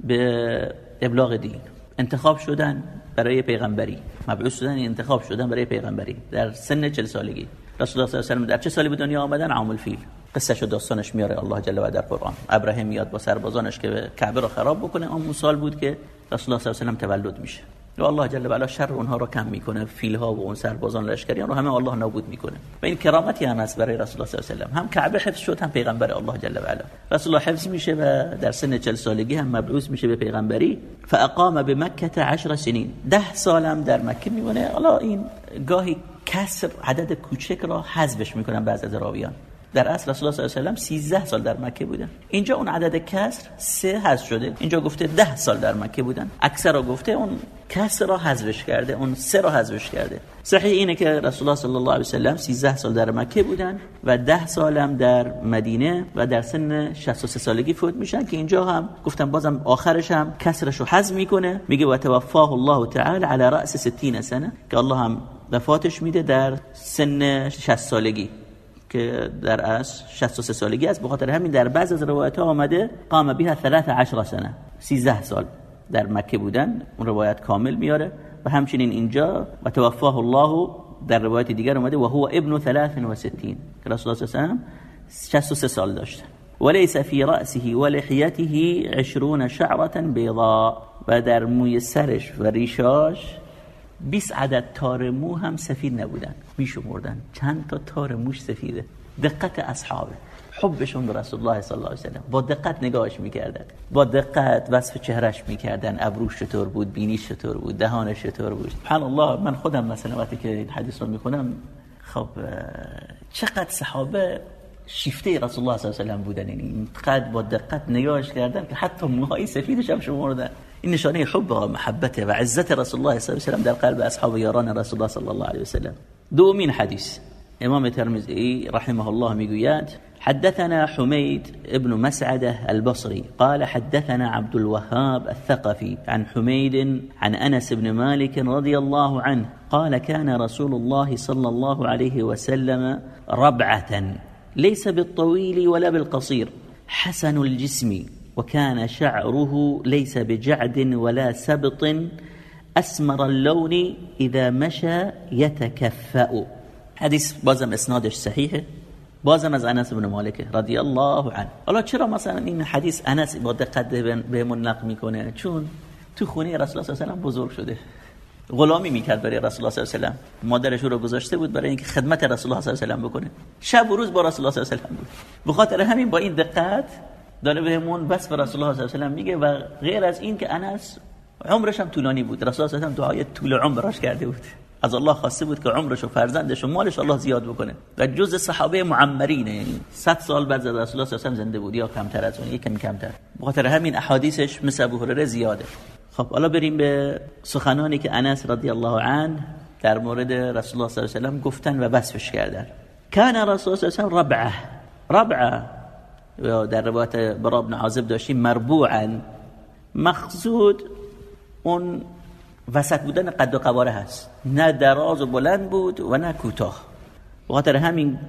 به ابلاغ دین. انتخاب شدن برای پیغمبری. مبعوث شدن انتخاب شدن برای پیغمبری. در سن 40 سالگی. رسول الله صلی الله علیه و در چه سالی به دنیا آمدن؟ عام الفیل قصهش و داستانش میاره الله جل و در قرآن. ابراهیم میاد با سربازانش که کعبه رو خراب بکنه. اون موسال بود که رسول الله صلی الله علیه و تولد میشه. و الله جل و علا شر اونها رو کم می‌کنه. فیل ها و اون سربازان لشکریان رو همه الله نابود می‌کنه. و این کرامتی هم هست برای رسول الله صلی الله علیه و هم کعبه حفظ شد هم پیغمبر الله جل و علا رسول الله حفظ میشه و در سن 40 سالگی هم مبعوث میشه به پیغمبری. فاقام بمکه 10 سنین. 10 سالم در مکه میمونه. حالا این گاهی کسر عدد کوچک را حذفش می‌کنن بعضی از راویان. در اصل رسول الله صلی الله علیه و 13 سال در مکه بودن. اینجا اون عدد کسر سه حذف شده. اینجا گفته 10 سال در مکه بودن. اکثر را گفته اون کسر را حذفش کرده اون سه را حذفش کرده. صحیح اینه که رسول الله صلی الله علیه و سلم 13 سال در مکه بودن و 10 سالم در مدینه و در سن 63 سالگی فوت میشن که اینجا هم گفتم بازم آخرش هم کسرش رو حذف می‌کنه. میگه و توفاه الله تعالی علی راس 60 سنه. که الله هم وفاتش میده در سن 60 سالگی که در اصل 63 سالگی است. بخاطر همین در بعض از روایت ها آمده قام بها 13 سنه 13 سال در مکه بودن. اون روایت کامل میاره. و همچنین اینجا و توفاه الله در روایت دیگر اومده و هو ابن 63 که رسول الله صلی الله 63 سال داشته. وليس في رأسه ولحيته عشرون شعرة بيضاء. و در موی سرش و ریشاش 20 عدد تار مو هم سفید نبودن میشمردن. چند تا تار موش سفیده. دقت اصحابه. حبشون به رسول الله صلی الله علیه و با دقت نگاهش می‌کردن. با دقت وصف چهرش می‌کردن. ابروش چطور بود؟ بینیش چطور بود؟ دهانش چطور بود؟ سبحان الله من خودم مثلا وقتی که این حدیث رو می‌خونم خب چقدر صحابه شیفته رسول الله صلی الله علیه و بودن. یعنی قد با دقت نگاهش کردن که حتی موهای سفیدش هم شمردن این نشانه حب و محبت و عزت رسول الله صلی الله علیه و در قلب اصحاب یاران رسول الله صلی الله علیه و سلم. دومین حدیث. امام ترمذی رحمه الله میگوید حدثنا حميد ابن مسعدة البصري قال حدثنا عبد الوهاب الثقفي عن حميد عن أنس بن مالك رضي الله عنه قال كان رسول الله صلى الله عليه وسلم ربعة ليس بالطويل ولا بالقصير. حسن الجسم وكان شعره ليس بجعد ولا سبط. أسمر اللون إذا مشى يتكفأ. حديث بازم اسنادش صحيحه بازم از انس بن مالک رضی الله عنه. حالا چرا مثلا این حدیث انس با دقت بهمون نقل میکنه؟ چون تو خونه رسول الله صلی الله علیه و بزرگ شده. غلامی می‌کرد برای رسول الله صلی الله علیه و مادرش رو گذاشته بود برای اینکه خدمت رسول الله صلی الله علیه و بکنه. شب و روز با رسول الله صلی الله علیه و بود. بخاطر همین با این دقت داره بهمون بس به رسول الله صلی الله علیه و میگه و غیر از این که انس عمرش هم طولانی بود. رسول الله صلی الله علیه و دعای طول عمرش کرده بود. از الله خواسته بود که عمرش و فرزندش و مالش الله زیاد بکنه. و جز صحابه معمرینه یعنی 100 سال بعد از رسول الله صلی الله علیه و زنده بود یا کمتر از اون یکم کمتر. بخاطر همین احادیثش مثل ابو زیاده. خب حالا بریم به سخنانی که انس رضی الله عنه در مورد رسول الله صلی الله علیه و گفتن و وصفش کردن. کان رسول الله صلی الله علیه و ربعه. ربعه. در روایت برا ابن عازب داشتیم مربوعا. مقصود اون وسط بودن قد و قواره هست. نه دراز و بلند بود و نه کوتاه. بخاطر همین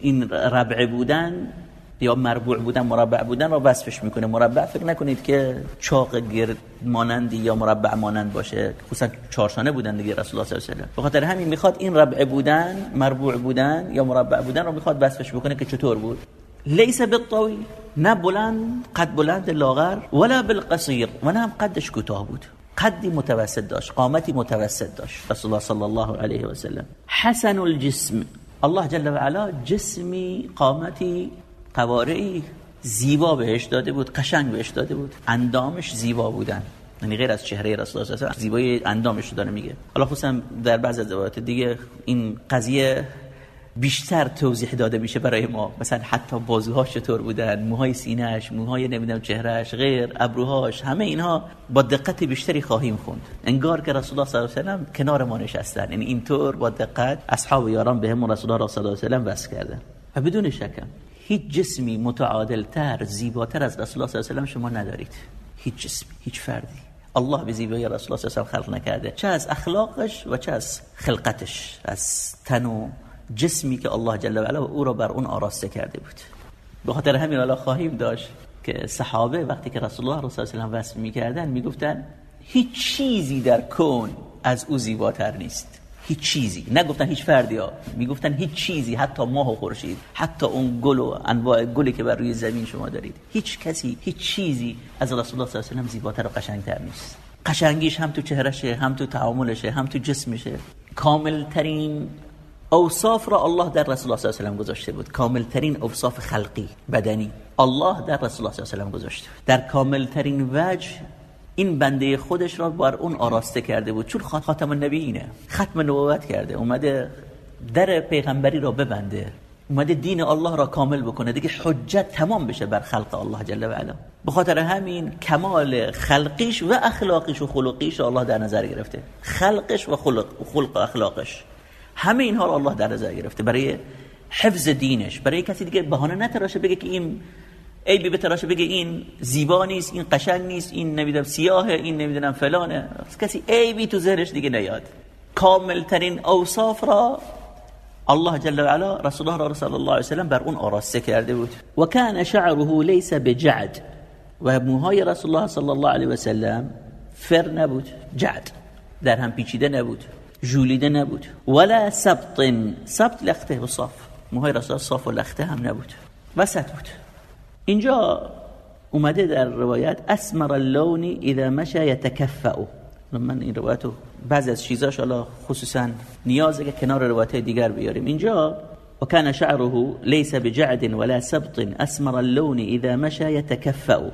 این ربع بودن یا مربوع بودن مربع بودن رو وصفش می‌کنه. مربع فکر نکنید که چاق گرد مانندی یا مربع مانند باشه. خصوصا چارشانه بودن دیگه رسول الله صلی الله علیه و بخاطر همین می‌خواد این ربع بودن مربوع بودن یا مربع بودن رو می‌خواد وصفش بکنه که چطور بود؟ ليس بالطويل نه بلند قد بلند لاغر ولا بالقصير و نه هم قدش کوتاه بود. قدی متوسط داشت قامتی متوسط داشت رسول الله صلی الله علیه و سلم. حسن الجسم. الله جل و علا جسمی قامتی قوارعی زیبا بهش داده بود قشنگ بهش داده بود. اندامش زیبا بودن. یعنی غیر از چهره رسول الله صلی الله علیه و زیبای اندامش داره میگه. حالا خصوصا در بعض از روایات دیگه این قضیه بیشتر توضیح داده میشه برای ما. مثلا حتی بازوهاش چطور بودن موهای سینهش موهای نمی‌دونم چهرهش غیر ابروهاش همه اینها با دقت بیشتری خواهیم خوند. انگار که رسول الله صلی الله علیه و کنار ما نشستن. یعنی اینطور با دقت اصحاب یاران بهمون رسول الله صلی الله علیه و بس کردن. و بدون شک هیچ جسمی متعادلتر زیباتر از رسول الله صلی الله علیه و شما ندارید. هیچ جسمی هیچ فردی. الله به زیبایی رسول الله صلی الله علیه و خلق نکرده. چه از اخلاقش و چه از خلقتش از تن و جسمی که الله جل و علا او را بر اون آراسته کرده بود. به خاطر همین حالا خواهیم داشت که صحابه وقتی که رسول الله صلی الله علیه و وصف می‌کردن می‌گفتن هیچ چیزی در کون از او زیباتر نیست. هیچ چیزی. نگفتن هیچ فردی ها. می‌گفتن هیچ چیزی. حتی ماه و خورشید. حتی اون گل و انواع گلی که بر روی زمین شما دارید. هیچ کسی هیچ چیزی از رسول الله صلی الله علیه و زیباتر و قشنگتر نیست. قشنگیش هم تو چهرشه هم تو تعاملشه هم تو جسمشه. کامل ترین اوصاف را الله در رسول الله صلی الله علیه و گذاشته بود. کامل ترین اوصاف خلقی بدنی. الله در رسول الله صلی الله علیه و گذاشته در کامل ترین وجه این بنده خودش را بر اون آراسته کرده بود. چون خاتم النبیینه ختم نبوت کرده. اومده در پیغمبری را ببنده. اومده دین الله را کامل بکنه. دیگه حجت تمام بشه بر خلق الله جل و علا. به خاطر همین کمال خلقیش و اخلاقیش و خلقیش الله در نظر گرفته. خلقش و خلق خلق و اخلاقش. همه اینها را الله در نظر گرفته. برای حفظ دینش. برای کسی دیگه بهانه نتراشه بگه که این ای بی بتراشه بگه این زیبا نیست این قشنگ نیست این نمی‌دونم سیاهه این نمی‌دونم فلانه. کسی ای بی تو ذهنش دیگه نیاد. کامل ترین اوصاف را الله جل و علا رسول الله صلی الله علیه وسلم بر اون آراسته کرده بود. و کان شعره لیس بجعد و موهای رسول الله صلی الله علیه وسلم فر نبود جعد. در هم پیچیده نبود جولیده نبود. ولا سبط سبط لخته و صاف. موهای رسول صاف و لخته هم نبود. وسط بود. اینجا اومده در روایت اسمر اللون اذا مشى يتكفأ من این روایتو بعضی از چیزاش حالا خصوصا نیازه که کنار روایت دیگر بیاریم. اینجا وكان شعره ليس بجعد ولا سبط اسمر اللون اذا مشى يتكفأ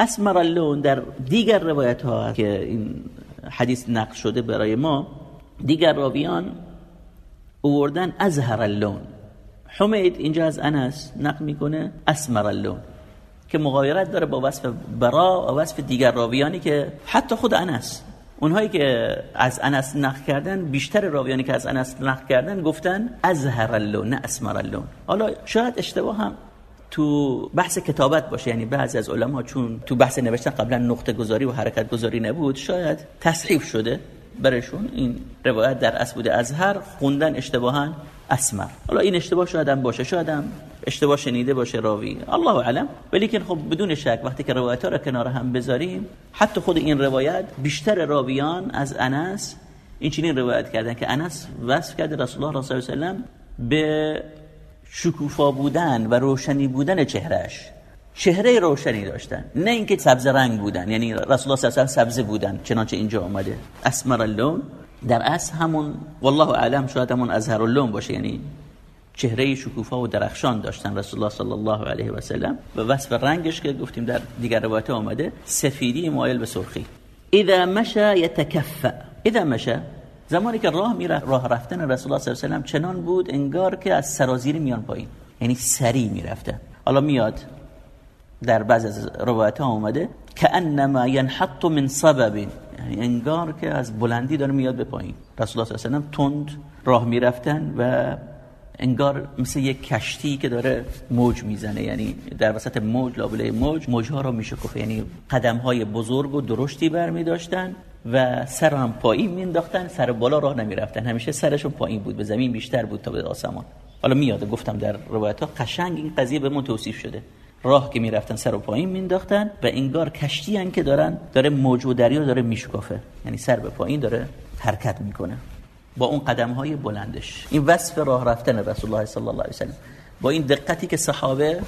اسمر اللون در دیگر روایت ها که این حدیث نقل شده برای ما. دیگر راویان اووردن ازهر اللون حمید اینجا از انس نقل می‌کنه اسمر اللون که مغایرت داره با وصف برا و وصف دیگر راویانی که حتی خود انس. اونهایی که از انس نقل کردن بیشتر راویانی که از انس نقل کردن گفتن ازهر اللون نه اسمر اللون حالا شاید اشتباه هم تو بحث کتابت باشه یعنی بعضی از علما چون تو بحث نوشتن قبلا نقطه گذاری و حرکت گذاری نبود شاید تصحیف شده برشون این روایت در اصل بوده ازهر خوندن اشتباها اسمر حالا این اشتباه شاید هم باشه شاید هم اشتباه شنیده باشه راوی. الله علم ولی که خب بدون شک وقتی که روایت ها را کنار هم بذاریم حتی خود این روایت بیشتر راویان از انس این چنین روایت کردن که انس وصف کرده رسول الله صلی الله علیه و به شکوفا بودن و روشنی بودن چهرهش چهره روشنی داشتن. نه اینکه سبز رنگ بودن. یعنی رسول الله صلی الله علیه و سبز بودن. چنانچه اینجا اومده اسمر اللون. در اصل همون والله اعلم شاید همون ازهر اللون باشه یعنی چهره شکوفا و درخشان داشتن رسول الله صلی الله علیه و سلم و وصف رنگش که گفتیم در دیگر روایت آمده سفیدی مایل به سرخی. اذا مشى يتكفى اذا مشى زمانی که راه میره راه رفتن رسول الله صلی الله علیه و سلم چنان بود انگار که از سرازیر میان پایین یعنی سری می‌رفته. حالا میاد در بعض از روایت ها اومده که انما ینحط من سبب انگار که از بلندی داره میاد به پایین. رسول الله صلی الله علیه و تند راه می‌رفتن و انگار مثل یک کشتی که داره موج می‌زنه. یعنی در وسط موج لابلای موج موجها رو میشکفه. یعنی قدم های بزرگ و درشتی برمی داشتن و سر هم پایین مینداختن سر بالا راه نمی‌رفتن. همیشه سرشون پایین بود به زمین بیشتر بود تا به آسمان. حالا میاد گفتم در روایت ها قشنگ این قضیه به من توصیف شده. راه که می‌رفتن سر و پایین مینداختن و انگار کشتی هن که دارن داره موج و دریا داره میشکافه. یعنی سر به پایین داره حرکت می‌کنه. با اون قدم های بلندش. این وصف راه رفتن رسول الله صلی الله علیه و با این دقتی که صحابه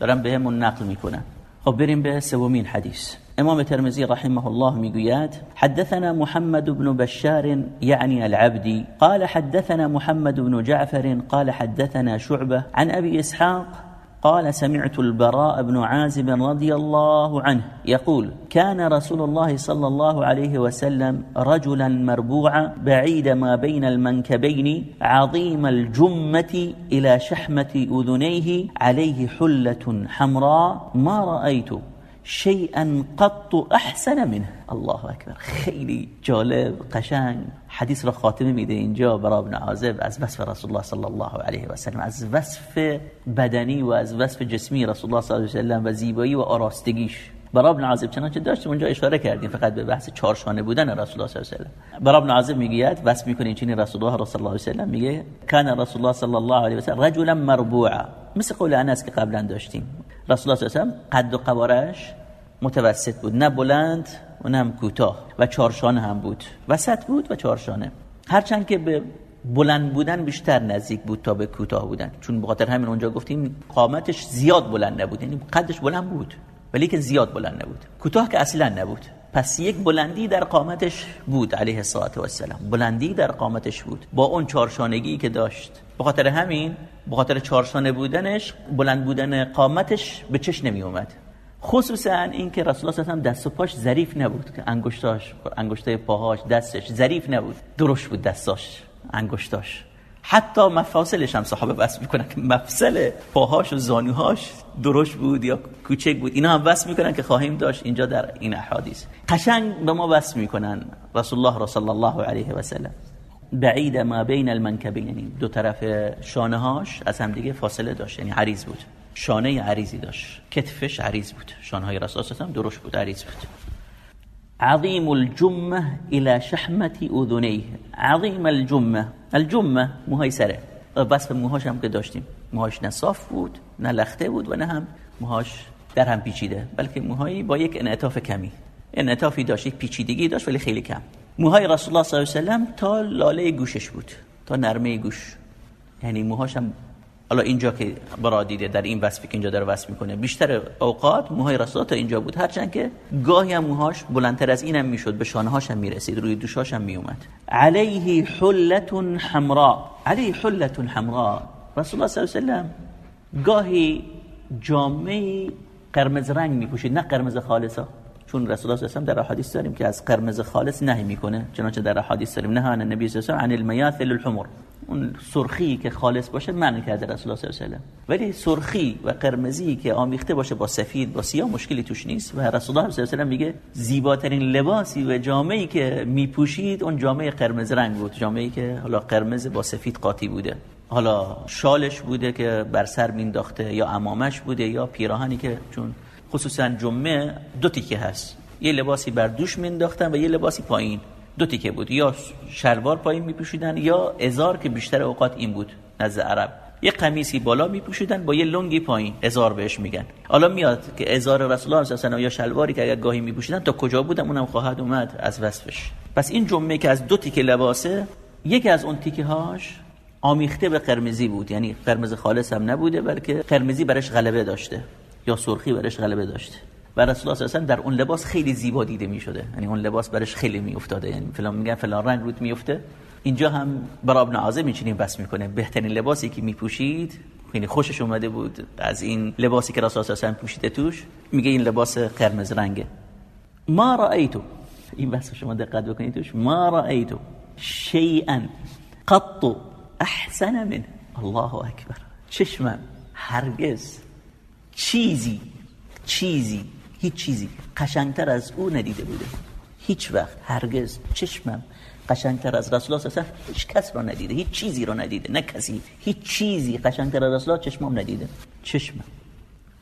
دارن بهمون نقل می‌کنن. خب بریم به سومین حدیث. امام ترمذی رحمه الله می‌گوید حدثنا محمد بن بشار يعني العبدي قال حدثنا محمد بن جعفر قال حدثنا شعبة عن أبي إسحاق قال سمعت البراء بن عازب رضي الله عنه يقول كان رسول الله صلى الله عليه وسلم رجلا مربوعا بعيد ما بين المنكبين عظيم الجمة إلى شحمة أذنيه عليه حلة حمراء ما رأيت شيئا قط أحسن منه. الله اکبر خیلی جالب قشنگ. حدیث را خاتمه میده اینجا برا ابن عازب از وصف رسول الله صلی الله علیه و سلم از وصف بدنی و از وصف جسمی رسول الله صلی الله علیه و سلم و زیبایی و آراستگیش. برا ابن عازب چنانچه داشتیم اونجا اشاره کردیم فقط به بحث چارشانه بودن رسول الله صلی الله علیه و سلم. برا ابن عازب میگه وصف می‌کنه چنین رسول الله صلی الله علیه و سلم میگه کان رسول الله صلی الله علیه و سلم رجلا مربوعا. مثل قول انس که قبلا داشتیم. رسول الله صلی الله علیه و قد و قوارش متوسط بود نه بلند و نه کوتاه و چارشانه هم بود. وسط بود و چارشانه هرچند که به بلند بودن بیشتر نزدیک بود تا به کوتاه بودن. چون بخاطر همین اونجا گفتیم قامتش زیاد بلند نبود یعنی قدش بلند بود ولی که زیاد بلند نبود. کوتاه که اصلا نبود. پس یک بلندی در قامتش بود علیه الصلاه و السلام بلندی در قامتش بود. با اون چارشانگی که داشت. به خاطر همین به خاطر چارشانه بودنش بلند بودن قامتش به چش نمی اومد خصوصا اینکه رسول الله صلی دست و پاش ظریف نبود که انگشتاش انگشتای پاهاش دستش ظریف نبود. درشت بود دستاش انگشتاش. حتی مفاصلش هم صحابه بس می‌کنن که مفصل پاهاش و زانوهاش درشت بود یا کوچک بود. اینا هم بس می‌کنن که خواهیم داشت اینجا در این احادیث. قشنگ به ما بس می‌کنن رسول الله صلی الله علیه و سلم. بعید ما بین المنکبین. دو طرف شانه هاش از هم دیگه فاصله داشت یعنی عریض بود. شانه عریضی داشت. کتفش عریض بود. شانه های رسول هم درشت بود عریض بود. عظیم الجمه الى شحمت اذنیه. عظیم الجمه. الجمه موهای سره. به موهاش هم که داشتیم. موهاش نه صاف بود نه لخته بود و نه هم موهاش در هم پیچیده. بلکه موهایی با یک انعطاف کمی. انعطافی داشت یک پیچیدگی داشت ولی خیلی کم. موهای رسول الله صلی الله علیه و سلم تا لاله گوشش بود تا نرمه گوش. یعنی موهاش هم حالا اینجا که برا دیده در این وصفی که اینجا داره وصف می‌کنه بیشتر اوقات موهای رسول تا اینجا بود. هرچند که گاهی هم موهاش بلندتر از اینم می‌شد به شانه هاش هم می‌رسید روی دوشاش هم میومد علیه حلت حمراء علیه حلت حمراء رسول الله صلی الله علیه و سلم گاهی جامعه قرمز رنگ میپوشید نه قرمز خالصا. چون رسول الله صلی در احادیث داریم که از قرمز خالص نهی می‌کنه چنانچه در احادیث داریم نه عن النبی صلی الله عن المیاثل الحمر. اون سرخی که خالص باشه منع کرده رسول الله صلی الله ولی سرخی و قرمزی که آمیخته باشه با سفید با سیاه مشکلی توش نیست. و رسول الله صلی الله میگه زیباترین لباسی و جامه‌ای که میپوشید اون جامعه قرمز رنگ بود. جامعه‌ای که حالا قرمز با سفید قاطی بوده. حالا شالش بوده که بر سر مینداخته یا امامش بوده یا پیراهنی که چون خصوصا جمعه دو تیکه هست. یه لباسی بر دوش مینداختن و یه لباسی پایین. دو تیکه بود. یا شلوار پایین میپوشیدن یا ازار که بیشتر اوقات این بود نزد عرب. یه قمیسی بالا میپوشیدن با یه لنگی پایین. ازار بهش میگن. حالا میاد که ازار رسول الله صلی یا شلواری که اگر گاهی میپوشیدن تا کجا بودم؟ اونم خواهد اومد از وصفش. پس این جمعه که از دو تیکه لباسه یکی از اون تیکه هاش آمیخته به قرمزی بود. یعنی قرمز خالص هم نبوده بلکه قرمزی برش غلبه داشته. یا سرخی برش غلبه داشته و رسول الله صلی در اون لباس خیلی زیبا دیده می شده یعنی اون لباس برش خیلی می افتاده یعنی فلان میگن فلان رنگ روت می افته اینجا هم برای ابن عازم میچینیم بس می‌کنه. بهترین لباسی که میپوشید خیلی خوشش اومده بود از این لباسی که رسول الله پوشیده توش میگه این لباس قرمز رنگه. ما رأیتو. این بحث شما دقت بکنید توش. ما رأیتو. شیئا. قط. احسن من. الله اکبر. چشمم. هرگز. چیزی چیزی هیچ چیزی قشنگتر از او ندیده بوده. هیچ وقت هرگز. چشمم قشنگتر از رسول الله صلی هیچ کس را ندیده. هیچ چیزی را ندیده. نه کسی. هیچ چیزی قشنگتر از رسول الله چشمم ندیده. چشمم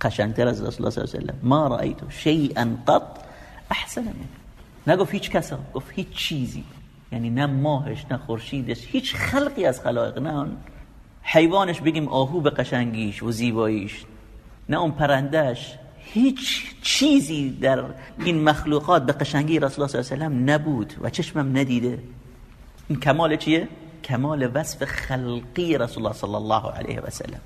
قشنگتر از رسول الله صلی الله علیه ما رأیت شیئا قط احسن من نگفت هیچ کسا. گفت هیچ چیزی. یعنی نه ماهش نه خورشیدش. هیچ خلقی از خلایق. نه حیوانش بگیم آهو به قشنگیش و زیباییش. نه اون پرندهش هیچ چیزی در این مخلوقات به قشنگی رسول الله صلی الله علیه و نبود و چشمم ندیده. این کمال چیه؟ کمال وصف خلقی رسول الله صلی الله علیه و سلم.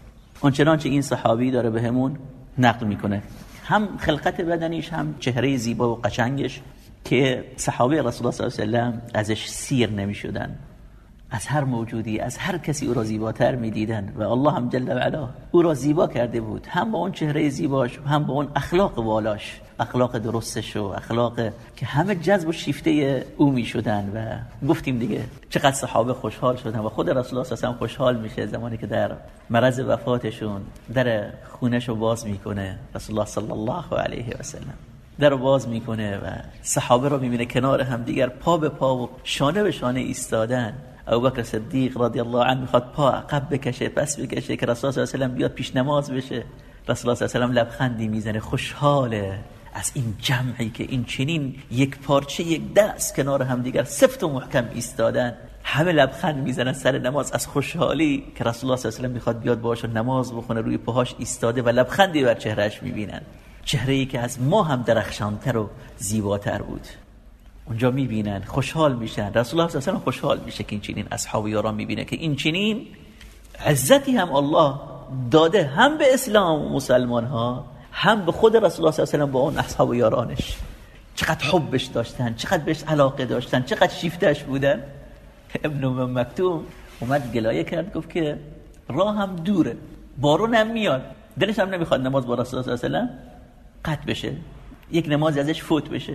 چنانچه این صحابی داره بهمون نقل می‌کنه. هم خلقت بدنیش هم چهره زیبا و قشنگش که صحابه رسول الله صلی الله علیه و ازش سیر نمی‌شدن. از هر موجودی از هر کسی او را زیباتر می‌دیدن و الله هم جل و علا او را زیبا کرده بود هم با اون چهره زیباش هم با اون اخلاق والاش. اخلاق درستش و اخلاق که همه جذب و شیفته او می شدن و گفتیم دیگه چقدر صحابه خوشحال شدن و خود رسول الله صلی خوشحال میشه زمانی که در مرض وفاتشون در خونش رو باز می‌کنه رسول الله صلی الله علیه و سلم. در باز می‌کنه و صحابه رو می‌بینه کنار هم دیگر پا به پا و شانه به شانه ایستادن. بکر صدیق رضی الله عنه می‌خواد پا عقب بکشه پس بکشه که رسول الله صلی بیاد پیش نماز بشه رسول الله صلی الله لبخندی می‌زنه خوشحاله از این جمعی که این چنین یک پارچه یک دست کنار هم دیگر سفت و محکم ایستادن همه لبخند می‌زنن سر نماز از خوشحالی که رسول الله صلی الله علیه و می‌خواد بیاد باهاش نماز بخونه روی پاهاش ایستاده و لبخندی بر چهرهش می‌بینن چهره ای که از ما هم درخشانتر و زیباتر بود اونجا می‌بینن خوشحال میشن. رسول الله صلی الله خوشحال میشه که این چنین اصحاب یاران می‌بینه که این چنین عزتی هم الله داده هم به اسلام و مسلمان ها هم به خود رسول الله صلی الله علیه و با اون اصحاب و یارانش. چقدر حبش داشتن چقدر بهش علاقه داشتن چقدر شیفتش بودن. ابن مکتوم اومد گلایه کرد گفت که راه هم دوره بارون هم میاد. دلش هم نمی‌خواد نماز با رسول الله صلی الله علیه و قطع بشه. یک نماز ازش فوت بشه.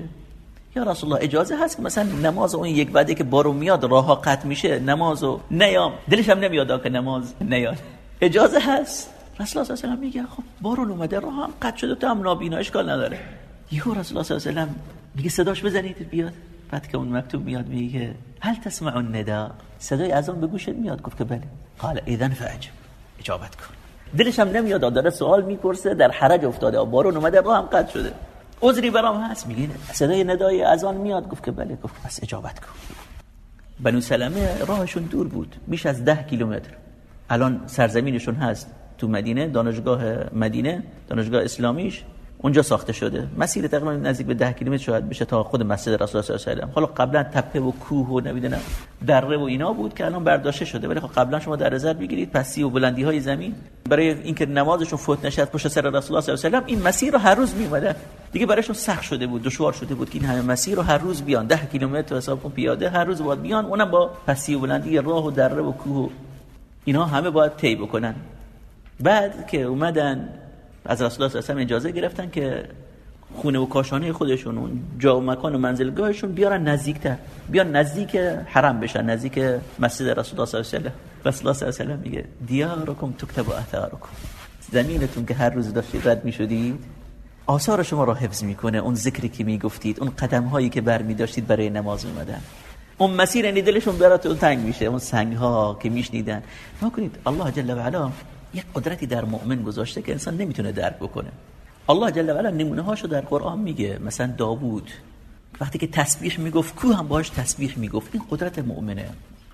یا رسول الله اجازه هست که مثلا نماز اون یک بعدی که بارون میاد راه قطع میشه نمازو نیام. دلش هم نمیاد که نماز نیاد. اجازه هست؟ رسول الله صلی الله علیه و میگه خب بارون اومده راه هم قطع شده تو هم نابینا اشکال نداره. یهو رسول الله صلی الله علیه و میگه صداش بزنید بیاد. بعد که اون مکتوب میاد میگه هل تسمع النداء؟ صدای اذان به گوشت میاد. گفت که بله. قال اذا فاجب اجابت کن. دلش هم نمیاد داره سوال می‌پرسه در حرج افتاده. بارون اومده راه هم قطع شده. عذری برام هست. میگه صدای ندای اذان میاد. گفت که بله. گفت پس اجابت کن. بنو سلمه راهشون دور بود. بیش از ده کیلومتر. الان سرزمینشون هست تو مدینه دانشگاه مدینه دانشگاه اسلامیش. اونجا ساخته شده. مسیر تقریبا نزدیک به 10 کیلومتر شاید بشه تا خود مسجد رسول الله صلی الله علیه و حالا قبلا تپه و کوه و نمی‌دونم دره و اینا بود که الان برداشته شده. ولی خب قبلا شما در نظر بگیرید پسی و بلندی های زمین. برای اینکه نمازشون فوت نشه پشت سر رسول الله صلی الله علیه و این مسیر رو هر روز میومدن دیگه برایشون سخت شده بود دشوار شده بود که این همه مسیر رو هر روز بیان. 10 کیلومتر حساب کن پیاده هر روز باید بیان. اونم با پسی و بلندی راه و دره و کوه اینا همه باید طی بکنن. بعد که اومدن از رسول الله صلی اجازه گرفتن که خونه و کاشانه خودشون اون جا و مکان و منزلگاهشون بیارن نزدیکتر. بیان نزدیک حرم بشن نزدیک مسجد رسول الله صلی الله علیه و رسول الله صلی الله میگه دیارکم تکتب اثارکم. زمینتون که هر روز داشتید رد می‌شدید آثار شما را حفظ می‌کنه. اون ذکری که می‌گفتید اون قدم هایی که برمی داشتید برای نماز اومدن اون مسیر یعنی دلشون براتون تنگ میشه. اون سنگ ها که میشنیدن. کنید الله جل و علا یک قدرتی در مؤمن گذاشته که انسان نمی‌تونه درک بکنه. الله جل و علا نمونه هاشو در قرآن میگه مثلا داوود. وقتی که تسبیح می‌گفت کو هم باش تسبیح می‌گفت؟ این قدرت مؤمنه.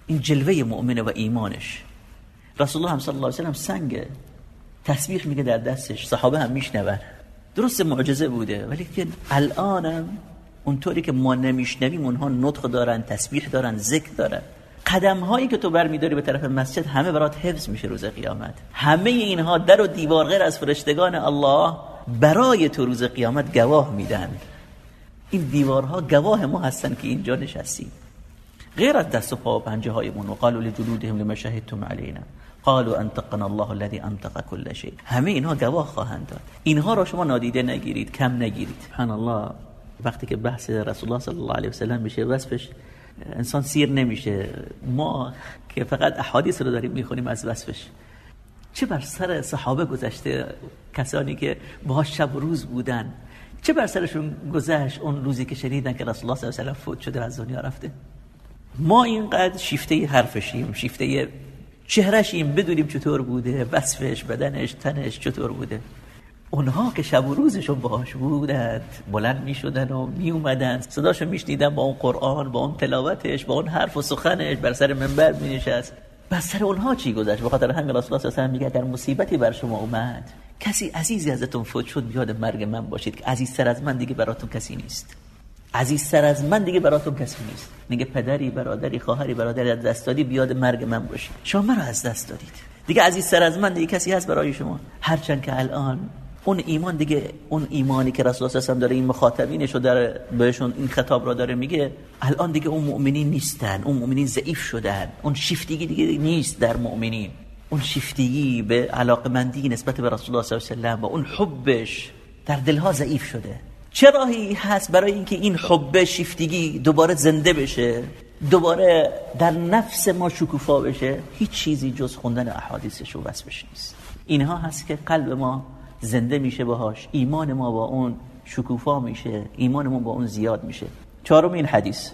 این جلوه مؤمنه و ایمانش. رسول الله صلی الله علیه و سلم سنگ تسبیح میگه در دستش. صحابه هم میشنون. درست معجزه بوده ولی که الانم اونطوری که ما نمیشنویم اونها نطق دارن تسبیح دارن ذکر دارن. قدم هایی که تو برمیداری به طرف مسجد همه برات حفظ میشه روز قیامت. همه اینها در و دیوار غیر از فرشتگان الله برای تو روز قیامت گواه میدن. این دیوارها گواه ما هستن که اینجا نشستیم. غیر از دست و پا و پنجه هایمون و قالوا لجلودهم لما شهدتم علينا قالوا انتقنا الله الذي انتق كل شيء. همه اینها گواه خواهند داد. اینها را شما نادیده نگیرید کم نگیرید. سبحان الله. وقتی که بحث رسول الله صلی الله علیه و سلم میشه وصفش انسان سیر نمیشه. ما که فقط احادیث رو داریم می‌خونیم از وصفش. چه بر سر صحابه گذشته کسانی که با شب و روز بودن؟ چه بر سرشون گذشت اون روزی که شنیدن که رسول الله صلی الله علیه و فوت شده از دنیا رفته؟ ما اینقدر شیفته حرفشیم شیفته چهرشیم بدونیم چطور بوده وصفش بدنش تنش چطور بوده؟ اونها که شب و روزشون باهاش بودند بلند می شدن و می اومدن صداشو می با اون قرآن با اون تلاوتش با اون حرف و سخنش بر سر منبر می نشست بر سر اونها چی گذشت؟ بخاطر همین رسول الله صلی میگه در مصیبتی بر شما اومد. کسی عزیزی ازتون فوت شد بیاد مرگ من باشید. که عزیزتر از من دیگه براتون کسی نیست. عزیزتر از من دیگه براتون کسی نیست. میگه پدری برادری خواهری برادری از دست دادی بیاد مرگ من باشید شما مرا از دست دادید. دیگه عزیزتر از من دیگه کسی هست برای شما. هرچند که الان اون ایمان دیگه اون ایمانی که رسول الله داره این مخاطبینش رو داره بهشون این خطاب را داره میگه الان دیگه اون مؤمنین نیستن اون مؤمنین ضعیف شدن اون شیفتگی دیگه نیست در مؤمنین. اون شیفتگی به علاقمندی نسبت به رسول الله صلی الله علیه و اون حبش در دلها ضعیف شده. چه راهی هست برای اینکه این حب شیفتگی دوباره زنده بشه دوباره در نفس ما شکوفا بشه؟ هیچ چیزی جز خوندن احادیثش و وصفش نیست. اینها هست که قلب ما زنده میشه باهاش ایمان ما با اون شکوفا میشه ایمانمون با اون زیاد میشه. چهارم این حدیث.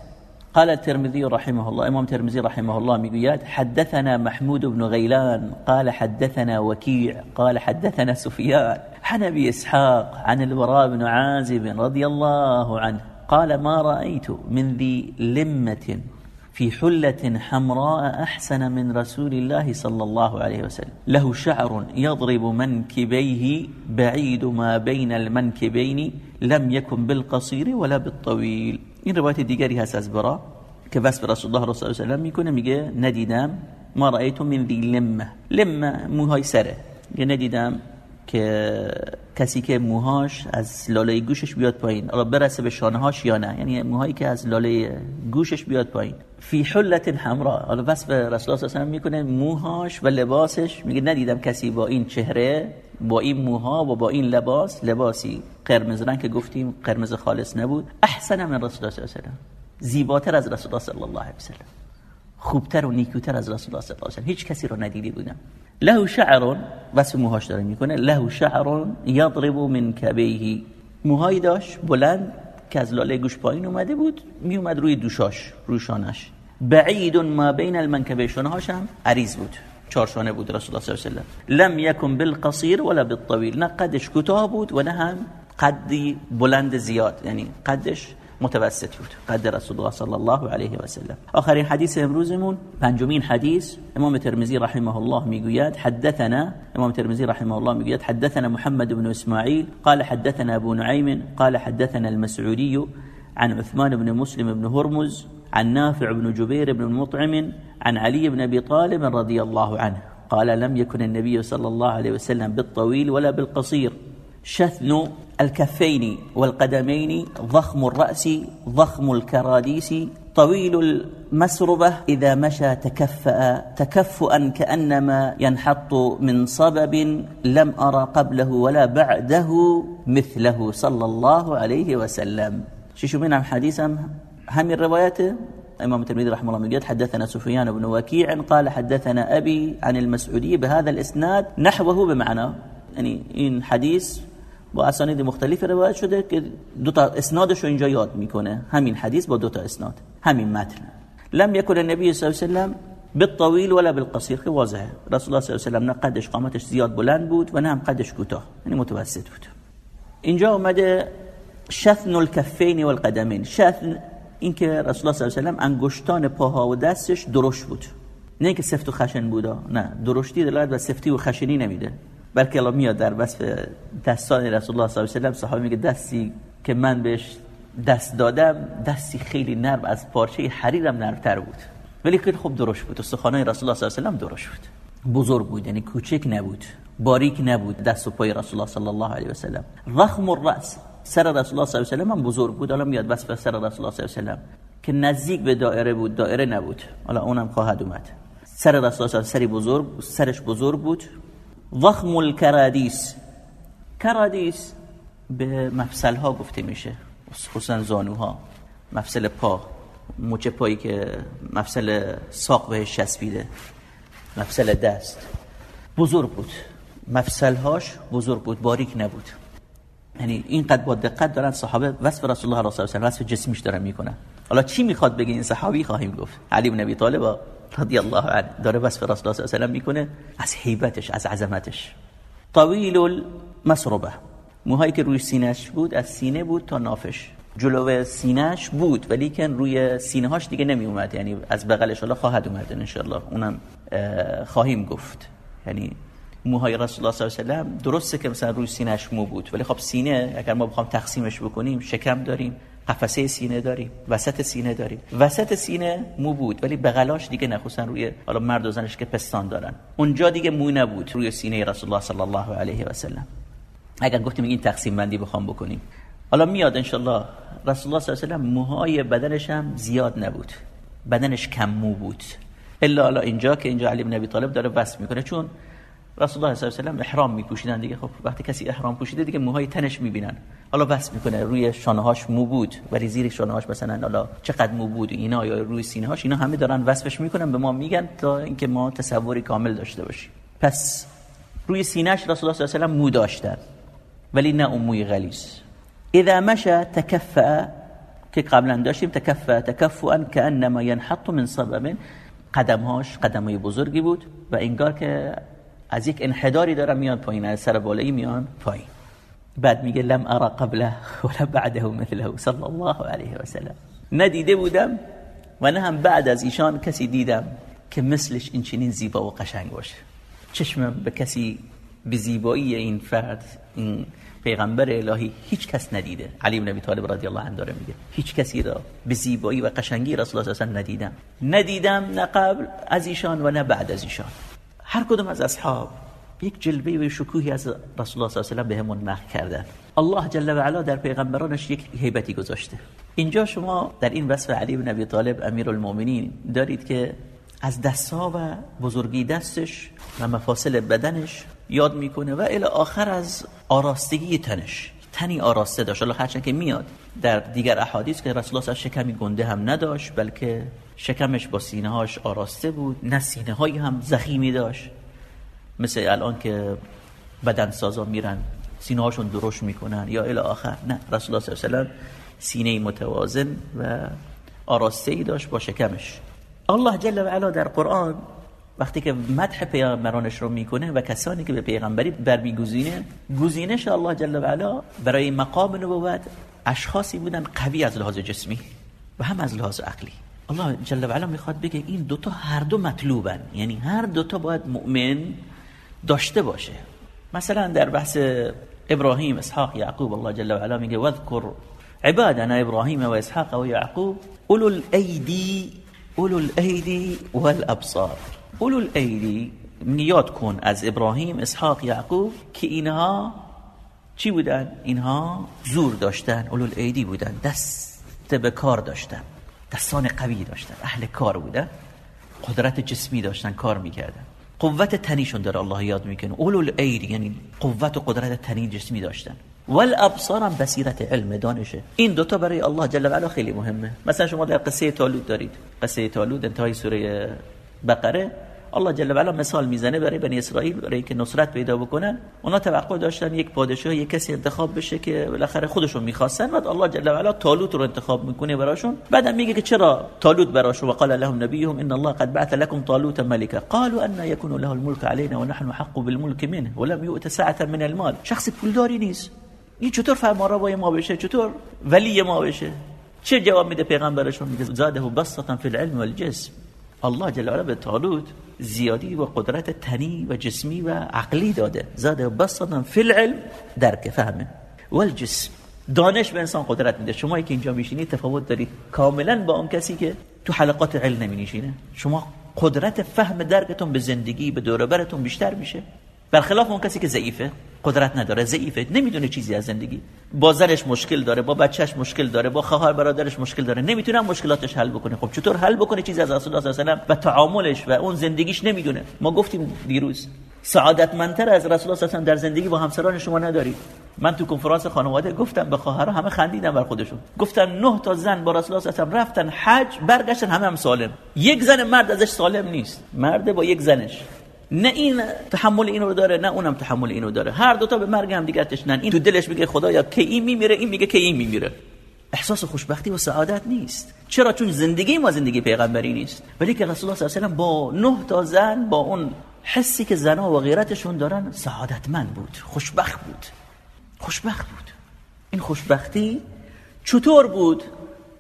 قال الترمذي رحمه الله امام ترمذي رحمه الله می‌گوید حدثنا محمود بن غيلان قال حدثنا وكيع قال حدثنا سفيان عن ابي اسحاق عن البراء بن عازب رضي الله عنه قال ما رأيت من ذي لمة في حلة حمراء أحسن من رسول الله صلى الله عليه وسلم. له شعر يضرب منكبيه بعيد ما بين المنكبين لم يكن بالقصير ولا بالطويل. این روایت دیگری هست از برا که وصف رسول الله صلی الله میکنه میگه ندیدم ما رأیتو من ذی لمه. لمه موهای سره. یه ندیدم که کسی که موهاش از لاله گوشش بیاد پایین حالا برسه به شانه هاش یا نه یعنی موهایی که از لاله گوشش بیاد پایین. فی حلت حمراء حالا وصف رسول الله صلی می‌کنه موهاش و لباسش میگه ندیدم کسی با این چهره با این موها و با این لباس لباسی قرمز رنگ که گفتیم قرمز خالص نبود. احسن من رسول الله صلی الله علیه و زیباتر از رسول الله صلی الله علیه و خوبتر و نیکوتر از رسول الله صلی الله علیه و هیچ کسی رو ندیدی بودم. له شعر وصف موهاش داره می‌کنه. له شعر یضرب من کبیه. موهایی داشت بلند که از لاله گوش پایین اومده بود می اومد روی دوشاش روی شانش بعید ما بین المنکبه. شانهاش هم عریض بود. چارشانه بود رسول الله صلی الله علیه و لم یکن بالقصیر ولا بالطویل. نه قدش کوتاه بود و نه هم قدی بلند زیاد. یعنی قدش متوسط بود. قد رسول الله صلی الله علیه و سلم. آخرین حدیث امروزمون پنجمین حدیث. امام ترمذی رحمه الله میگوید حدثنا امام ترمذی رحمه الله میگوید حدثنا محمد بن اسماعیل قال حدثنا ابو نعیم قال حدثنا المسعودي عن عثمان بن مسلم بن هرمز عن نافع بن جبير بن مطعم عن علي بن ابي طالب رضي الله عنه. قال لم يكن النبي صلى الله عليه وسلم بالطويل ولا بالقصير. شثن الكفين والقدمين ضخم الرأس ضخم الكراديس طويل المسربة. إذا مشى تكفأ تكفؤا كأنما ينحط من صبب لم أرى قبله ولا بعده مثله صلى الله عليه وسلم. شو من حديثا؟ هم الروايات. إمام الترمذي رحمه الله میگه حدثنا سفيان بن وكيع قال حدثنا أبي عن المسعودي بهذا الإسناد نحوه بمعنى يعني این حدیث با اسانید مختلف روایت شده که دو تا اسنادش رو اینجا یاد می‌کنه. همین حدیث با دو تا اسناد. همین متن. لم يكن النبي صلی الله علیه و سلم بالطويل ولا بالقصير که واضحه. رسول الله صلی الله علیه و سلم نه قدش قامتش زیاد بلند بود و نه هم قدش کوتاه. یعنی متوسط بود. اینجا اومده شثن الكفین والقدمین. شثن اینکه رسول الله صلی الله علیه و سلم انگشتان پاها و دستش درشت بود. نه که سفت و خشن بودا نه. درشتی دلالت و سفتی و خشنی نمیده. بلکه الله میاد در وصف دستان رسول الله صلی الله علیه و صحابه میگه دستی که من بهش دست دادم دستی خیلی نرم از پارچه حریرم نرمتر بود. ولی که خب درشت بود. استخوانای رسول الله صلی الله علیه و درشت بود. بزرگ بود یعنی کوچک نبود باریک نبود دست و پای رسول الله صلی الله علیه و سلم. ضخم الراس سر رسول الله صلی الله علیه و سلم بزرگ بود. حالا میاد وصف سر رسول الله صلی الله علیه و سلم. که نزدیک به دایره بود دایره نبود. حالا اونم خواهد اومد. سر رسول الله سری بزرگ سرش بزرگ بود. ضخم الکرادیس کرادیس به مفصل ها گفته میشه. خصوصا زانوها. مفصل پا. مچ پایی که مفصل ساق بهش چسبیده. مفصل دست. بزرگ بود. مفصل هاش بزرگ بود. باریک نبود. یعنی اینقدر با دقت دارن صحابه وصف رسول الله صلی الله علیه و وصف جسمیش دارن می‌کنن. حالا چی می‌خواد بگه این صحابی؟ خواهیم گفت. علی بن ابی طالب رضی الله عنه داره وصف رسول الله صلی می‌کنه از هیبتش از عظمتش. طویل المسربه موهایی که روی سینهش بود از سینه بود تا نافش. جلو سینهش بود ولی که روی سینه هاش دیگه نمی اومد یعنی از بغلش الله خواهد اومد ان اونم خواهیم گفت. یعنی موهای رسول الله صلی الله علیه و درسته که مثلا روی سینهش مو بود. ولی خب سینه اگر ما بخوام تقسیمش بکنیم شکم داریم. قفسه سینه داریم وسط سینه داریم. وسط سینه مو بود ولی بغلاش دیگه نخصوصا روی حالا مرد و زنش که پستان دارن. اونجا دیگه مو نبود روی سینه رسول الله صلی الله علیه و سلم. اگر گفتیم این تقسیم بندی بخوام بکنیم. حالا میاد انشالله. رسول الله صلی الله علیه و سلم موهای بدنش هم زیاد نبود. بدنش کم مو بود. الا حالا اینجا که اینجا علی بن ابی طالب داره بس می‌کنه. چون رسول الله صلی الله علیه و احرام میپوشیدن دیگه خب وقتی کسی احرام پوشیده دیگه موهای تنش می‌بینن حالا بس می‌کنه روی شانه هاش مو بود ولی زیر شانه هاش مثلا حالا چقدر مو بود اینا یا روی سینه هاش اینا همه دارن وصفش می‌کنن به ما میگن تا اینکه ما تصوری کامل داشته باشیم پس روی سینهش رسول الله صلی الله علیه و مو داشتن ولی نه اون موی غلیظ اذا مشى تكفأ که قبلا داشتیم تکفع تکفعا کانما ينحط من صبب قدمهاش قدمای بزرگی بود و انگار که از یک انحداری داره میان پایین از سر بالایی میان پایین. بعد میگه لم ارى قبله ولا بعده مثله صلی الله علیه و سلم ندیده بودم و نه هم بعد از ایشان کسی دیدم که مثلش این چنین زیبا و قشنگ باشه. چشمم به کسی به زیبایی این فرد این پیغمبر الهی هیچ کس ندیده. علی بن ابی طالب رضی الله عنه داره میگه. هیچ کسی را به زیبایی و قشنگی رسول الله صلی ندیدم ندیدم نه قبل از ایشان و نه بعد از ایشان. هر کدوم از اصحاب یک جلوه و شکوهی از رسول الله صلی الله علیه و بهمون نقل کردن. الله جل و علا در پیغمبرانش یک هیبتی گذاشته. اینجا شما در این وصف علی بن ابی طالب امیر المؤمنین دارید که از دستها و بزرگی دستش و مفاصل بدنش یاد می‌کنه و الی آخر از آراستگی تنش. تنی آراسته داشت. الله هرچند که میاد در دیگر احادیث که رسول الله شکمی گنده هم نداشت بلکه شکمش با سینه هاش آراسته بود نه سینه هایی هم زخیمی داشت. مثل الان که بدن سازا میرن سینه هاشون درشت می‌کنن یا الی آخر. نه رسول الله صلی الله علیه و سینه متوازن و آراسته ای داشت با شکمش. الله جل و علا در قرآن وقتی که مدح پیامبرانش رو می‌کنه و کسانی که به پیغمبری برمیگزینه گزینش الله جل و علا برای مقام نبوت اشخاصی بودن قوی از لحاظ جسمی و هم از لحاظ عقلی. الله جل و علا می‌خواد بگه این دوتا هر دو مطلوبن. یعنی هر دوتا باید مؤمن داشته باشه. مثلا در بحث ابراهیم اسحاق یعقوب الله جل و علا میگه وذکر عبادنا ابراهیم و اسحاق و یعقوب اولو الایدی اولو الایدی والابصار. اولو الایدی نیاد کن از ابراهیم اسحاق یعقوب که اینها چی بودن؟ اینها زور داشتن اولو الایدی بودن دست به کار داشتن. دستان قوی داشتن اهل کار بودن قدرت جسمی داشتن کار می‌کردن. قوت تنیشون داره الله یاد می‌کنه. اولو الایدی یعنی قوت و قدرت تنی جسمی داشتن. والابصار بصیرت علم دانشه. این دوتا برای الله جل و علا خیلی مهمه. مثلا شما در قصه تالود دارید. قصه تالود انتهای سوره بقره. الله جل و علا مثال می‌زنه برای بنی اسرائیل برای اینکه نصرت پیدا بکنن. اونا توقع داشتن یک پادشاه یک کسی انتخاب بشه که بالاخره خودشون می‌خواستن. بعد الله جل و علا رو انتخاب می‌کنه براشون. بعدم میگه که چرا طالوت براشون؟ وقال لهم نبيهم ان الله قد بعث لكم طالوت ملكا قالوا ان يكون له الملك علينا ونحن حق بالملك منه ولم يؤت ساعه من المال. شخص پولداری نیست. این چطور فرمانروای ما بشه؟ چطور ولی ما بشه؟ چه جواب میده پیغمبرشون؟ میگه زاده بسطا فی العلم والجسم. الله جل وعلا به طالوت زیادی و قدرت تنی و جسمی و عقلی داده. زاده بسطا فی العلم درک فهمه والجسم. دانش به انسان قدرت میده. شما که اینجا میشینید تفاوت دارید کاملا با اون کسی که تو حلقات علم نمی شما قدرت فهم درکتون به زندگی به دوربرتون بیشتر میشه. برخلاف اون کسی که ضعیفه. قدرت نداره ضعیفه نمی‌دونه چیزی از زندگی. با زنش مشکل داره با بچهش مشکل داره با خواهر برادرش مشکل داره نمی‌تونه مشکلاتش حل بکنه. خب چطور حل بکنه چیزی از رسول الله صلی و تعاملش و اون زندگیش نمی‌دونه. ما گفتیم دیروز سعادتمندتر از رسول الله صلی در زندگی با همسران شما نداری. من تو کنفرانس خانواده گفتم به خواهرها همه خندیدن بر خودشون. گفتم نه تا زن با رسول الله صلی رفتن حج برگشتن همه هم سالم. یک زن مرد ازش سالم نیست. مرد با یک زنش. نه این تحمل اینو داره نه اونم تحمل اینو داره. هر دوتا به مرگ هم دیگه تشنن این تو دلش میگه خدایا که این میمیره این میگه که این میمیره. احساس خوشبختی و سعادت نیست. چرا؟ چون زندگی ما زندگی پیغمبری نیست. ولی که رسول الله صلی الله علیه با نه تا زن با اون حسی که زنا و غیرتشون دارن سعادتمند بود خوشبخت بود. خوشبخت بود. این خوشبختی چطور بود؟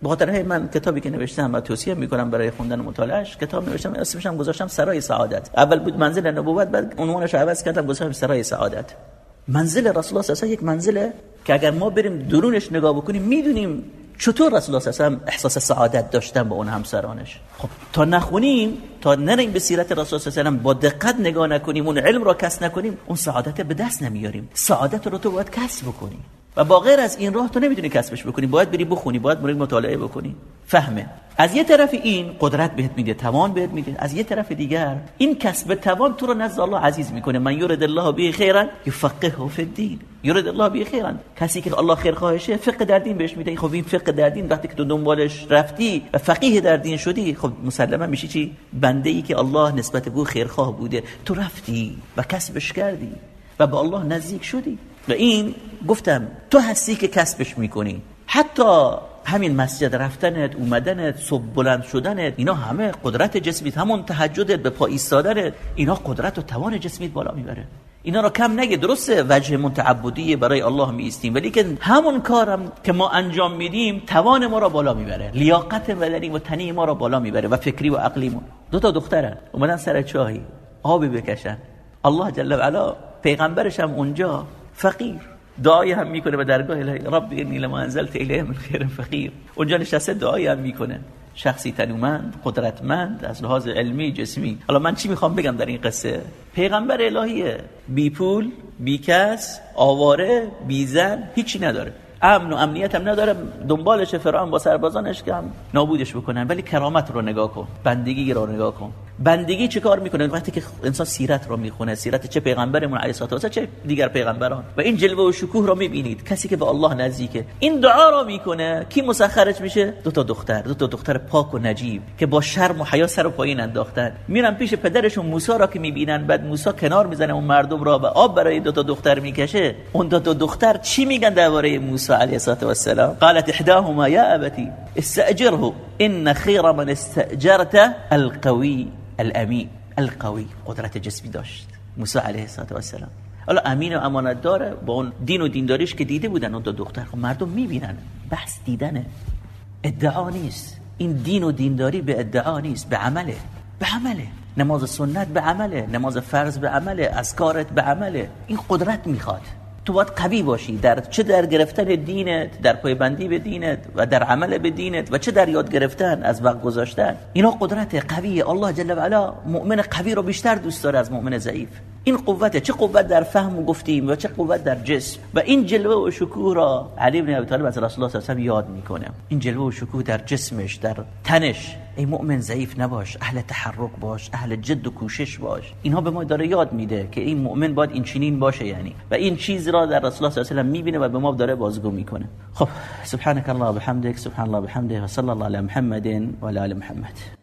به خاطر من کتابی که نوشتم و توصیه می‌کنم برای خوندن مطالعهش کتاب نوشتم اسمش هم گذاشتم سرای سعادت. اول بود منزل نبوت بعد عنوانش عوض کردم گذاشتم سرای سعادت. منزل رسول الله صلی یک منزله که اگر ما بریم درونش نگاه بکنیم می‌دونیم چطور رسول الله صلی احساس سعادت داشتن با اون همسرانش. خب تا نخونیم تا نریم به سیرت رسول الله صلی با دقت نگاه نکنیم اون علم را کسب نکنیم اون سعادت به دست نمیاریم. سعادت رو تو باید کسب بکنی. و با غیر از این راه تو نمی‌تونی کسبش بکنی. باید بری بخونی باید بری مطالعه بکنی. فهمه. از یه طرف این قدرت بهت میده توان بهت میده. از یه طرف دیگر این کسب توان تو رو نزد الله عزیز می‌کنه. من یرد الله به خیرا یفقهه فی الدین. یرد الله به خیرا کسی که الله خیر خواهشه فقه در دین بهش میده. خب این فقه در دین وقتی که تو دنبالش رفتی و فقیه در دین شدی خب مسلما میشی چی؟ بنده ای که الله نسبت به خیرخواه بوده. تو رفتی و کسبش کردی و به الله نزدیک شدی. و این گفتم تو هستی که کسبش می‌کنی. حتی همین مسجد رفتنت اومدنت صبح بلند شدنت اینا همه قدرت جسمیت همون تهجدت به پا ایستادنت اینا قدرت و توان جسمیت بالا می‌بره. اینا رو کم نگه درسته وجه متعبدی برای الله می ولی که همون کارم که ما انجام میدیم توان ما را بالا می‌بره. لیاقت بدنی و تنی ما را بالا می‌بره و فکری و عقلی ما. دو تا دخترن اومدن سر چاهی آبی بکشن. الله جل و علا پیغمبرش هم اونجا. فقیر. دعای هم می‌کنه به درگاه الهی. رب انی لما انزلت الیه من خیر فقیر. اونجا نشسته دعای هم می‌کنه. شخصی تنومند قدرتمند از لحاظ علمی جسمی. حالا من چی می‌خوام بگم در این قصه؟ پیغمبر الهیه. بی پول بی کس آواره بی زن هیچی نداره. امن و امنیت هم نداره. دنبالش فرعون با سربازانش که هم نابودش بکنن. ولی کرامت رو نگاه کن. بندگی رو نگاه کن. بندگی چه کار می‌کنه؟ وقتی که انسان سیرت رو می‌خونه سیرت چه پیغمبرمون علیه الصلاه چه دیگر پیغمبران؟ و این جلوه و شکوه رو می‌بینید. کسی که به الله نزدیکه این دعا رو می‌کنه. کی مسخرش میشه؟ دو تا دختر. دو تا دختر پاک و نجیب که با شرم و حیا سر و پایین انداختن. میرن پیش پدرشون موسی را که می‌بینن. بعد موسی کنار می‌زنه اون مردم را و آب برای دو تا دختر می‌کشه. اون دو تا دختر چی میگن درباره موسی علیه السلام قالت احداهما یا ابتی استاجره ان خیر من استاجرته القوی. الامی القوی قدرت جسمی داشت. موسی علیه السلام. حالا امین و امانت داره با اون دین و دینداریش که دیده بودن اون دو دختر خب مردم می‌بینن. بحث دیدنه. ادعا نیست. این دین و دینداری به ادعا نیست به عمله. به عمله. نماز سنت به عمله. نماز فرض به عمله. کارت به عمله. این قدرت می‌خواد. تو باید قوی باشی. در چه در گرفتن دینت در پایبندی به دینت و در عمل به دینت و چه در یاد گرفتن از وقت گذاشتن. اینا قدرت قوی الله جل و علا مؤمن قوی رو بیشتر دوست داره از مؤمن ضعیف. این قوته چه قوت در فهم و گفتیم و چه قوت در جسم. و این جلوه و شکوه را علی بن ابی طالب از رسول الله صلی الله علیه و یاد می‌کنه. این جلوه و شکوه در جسمش در تنش. ای مؤمن ضعیف نباش اهل تحرک باش اهل جد و کوشش باش. اینها به ما داره یاد میده که این مؤمن باید این چنین باشه یعنی. و این چیز را در رسول الله صلی الله علیه و می‌بینه و به ما داره بازگو می‌کنه. خب سبحانك الله وبحمدك سبحان الله بحمده و صلی الله علی محمد و علی محمد.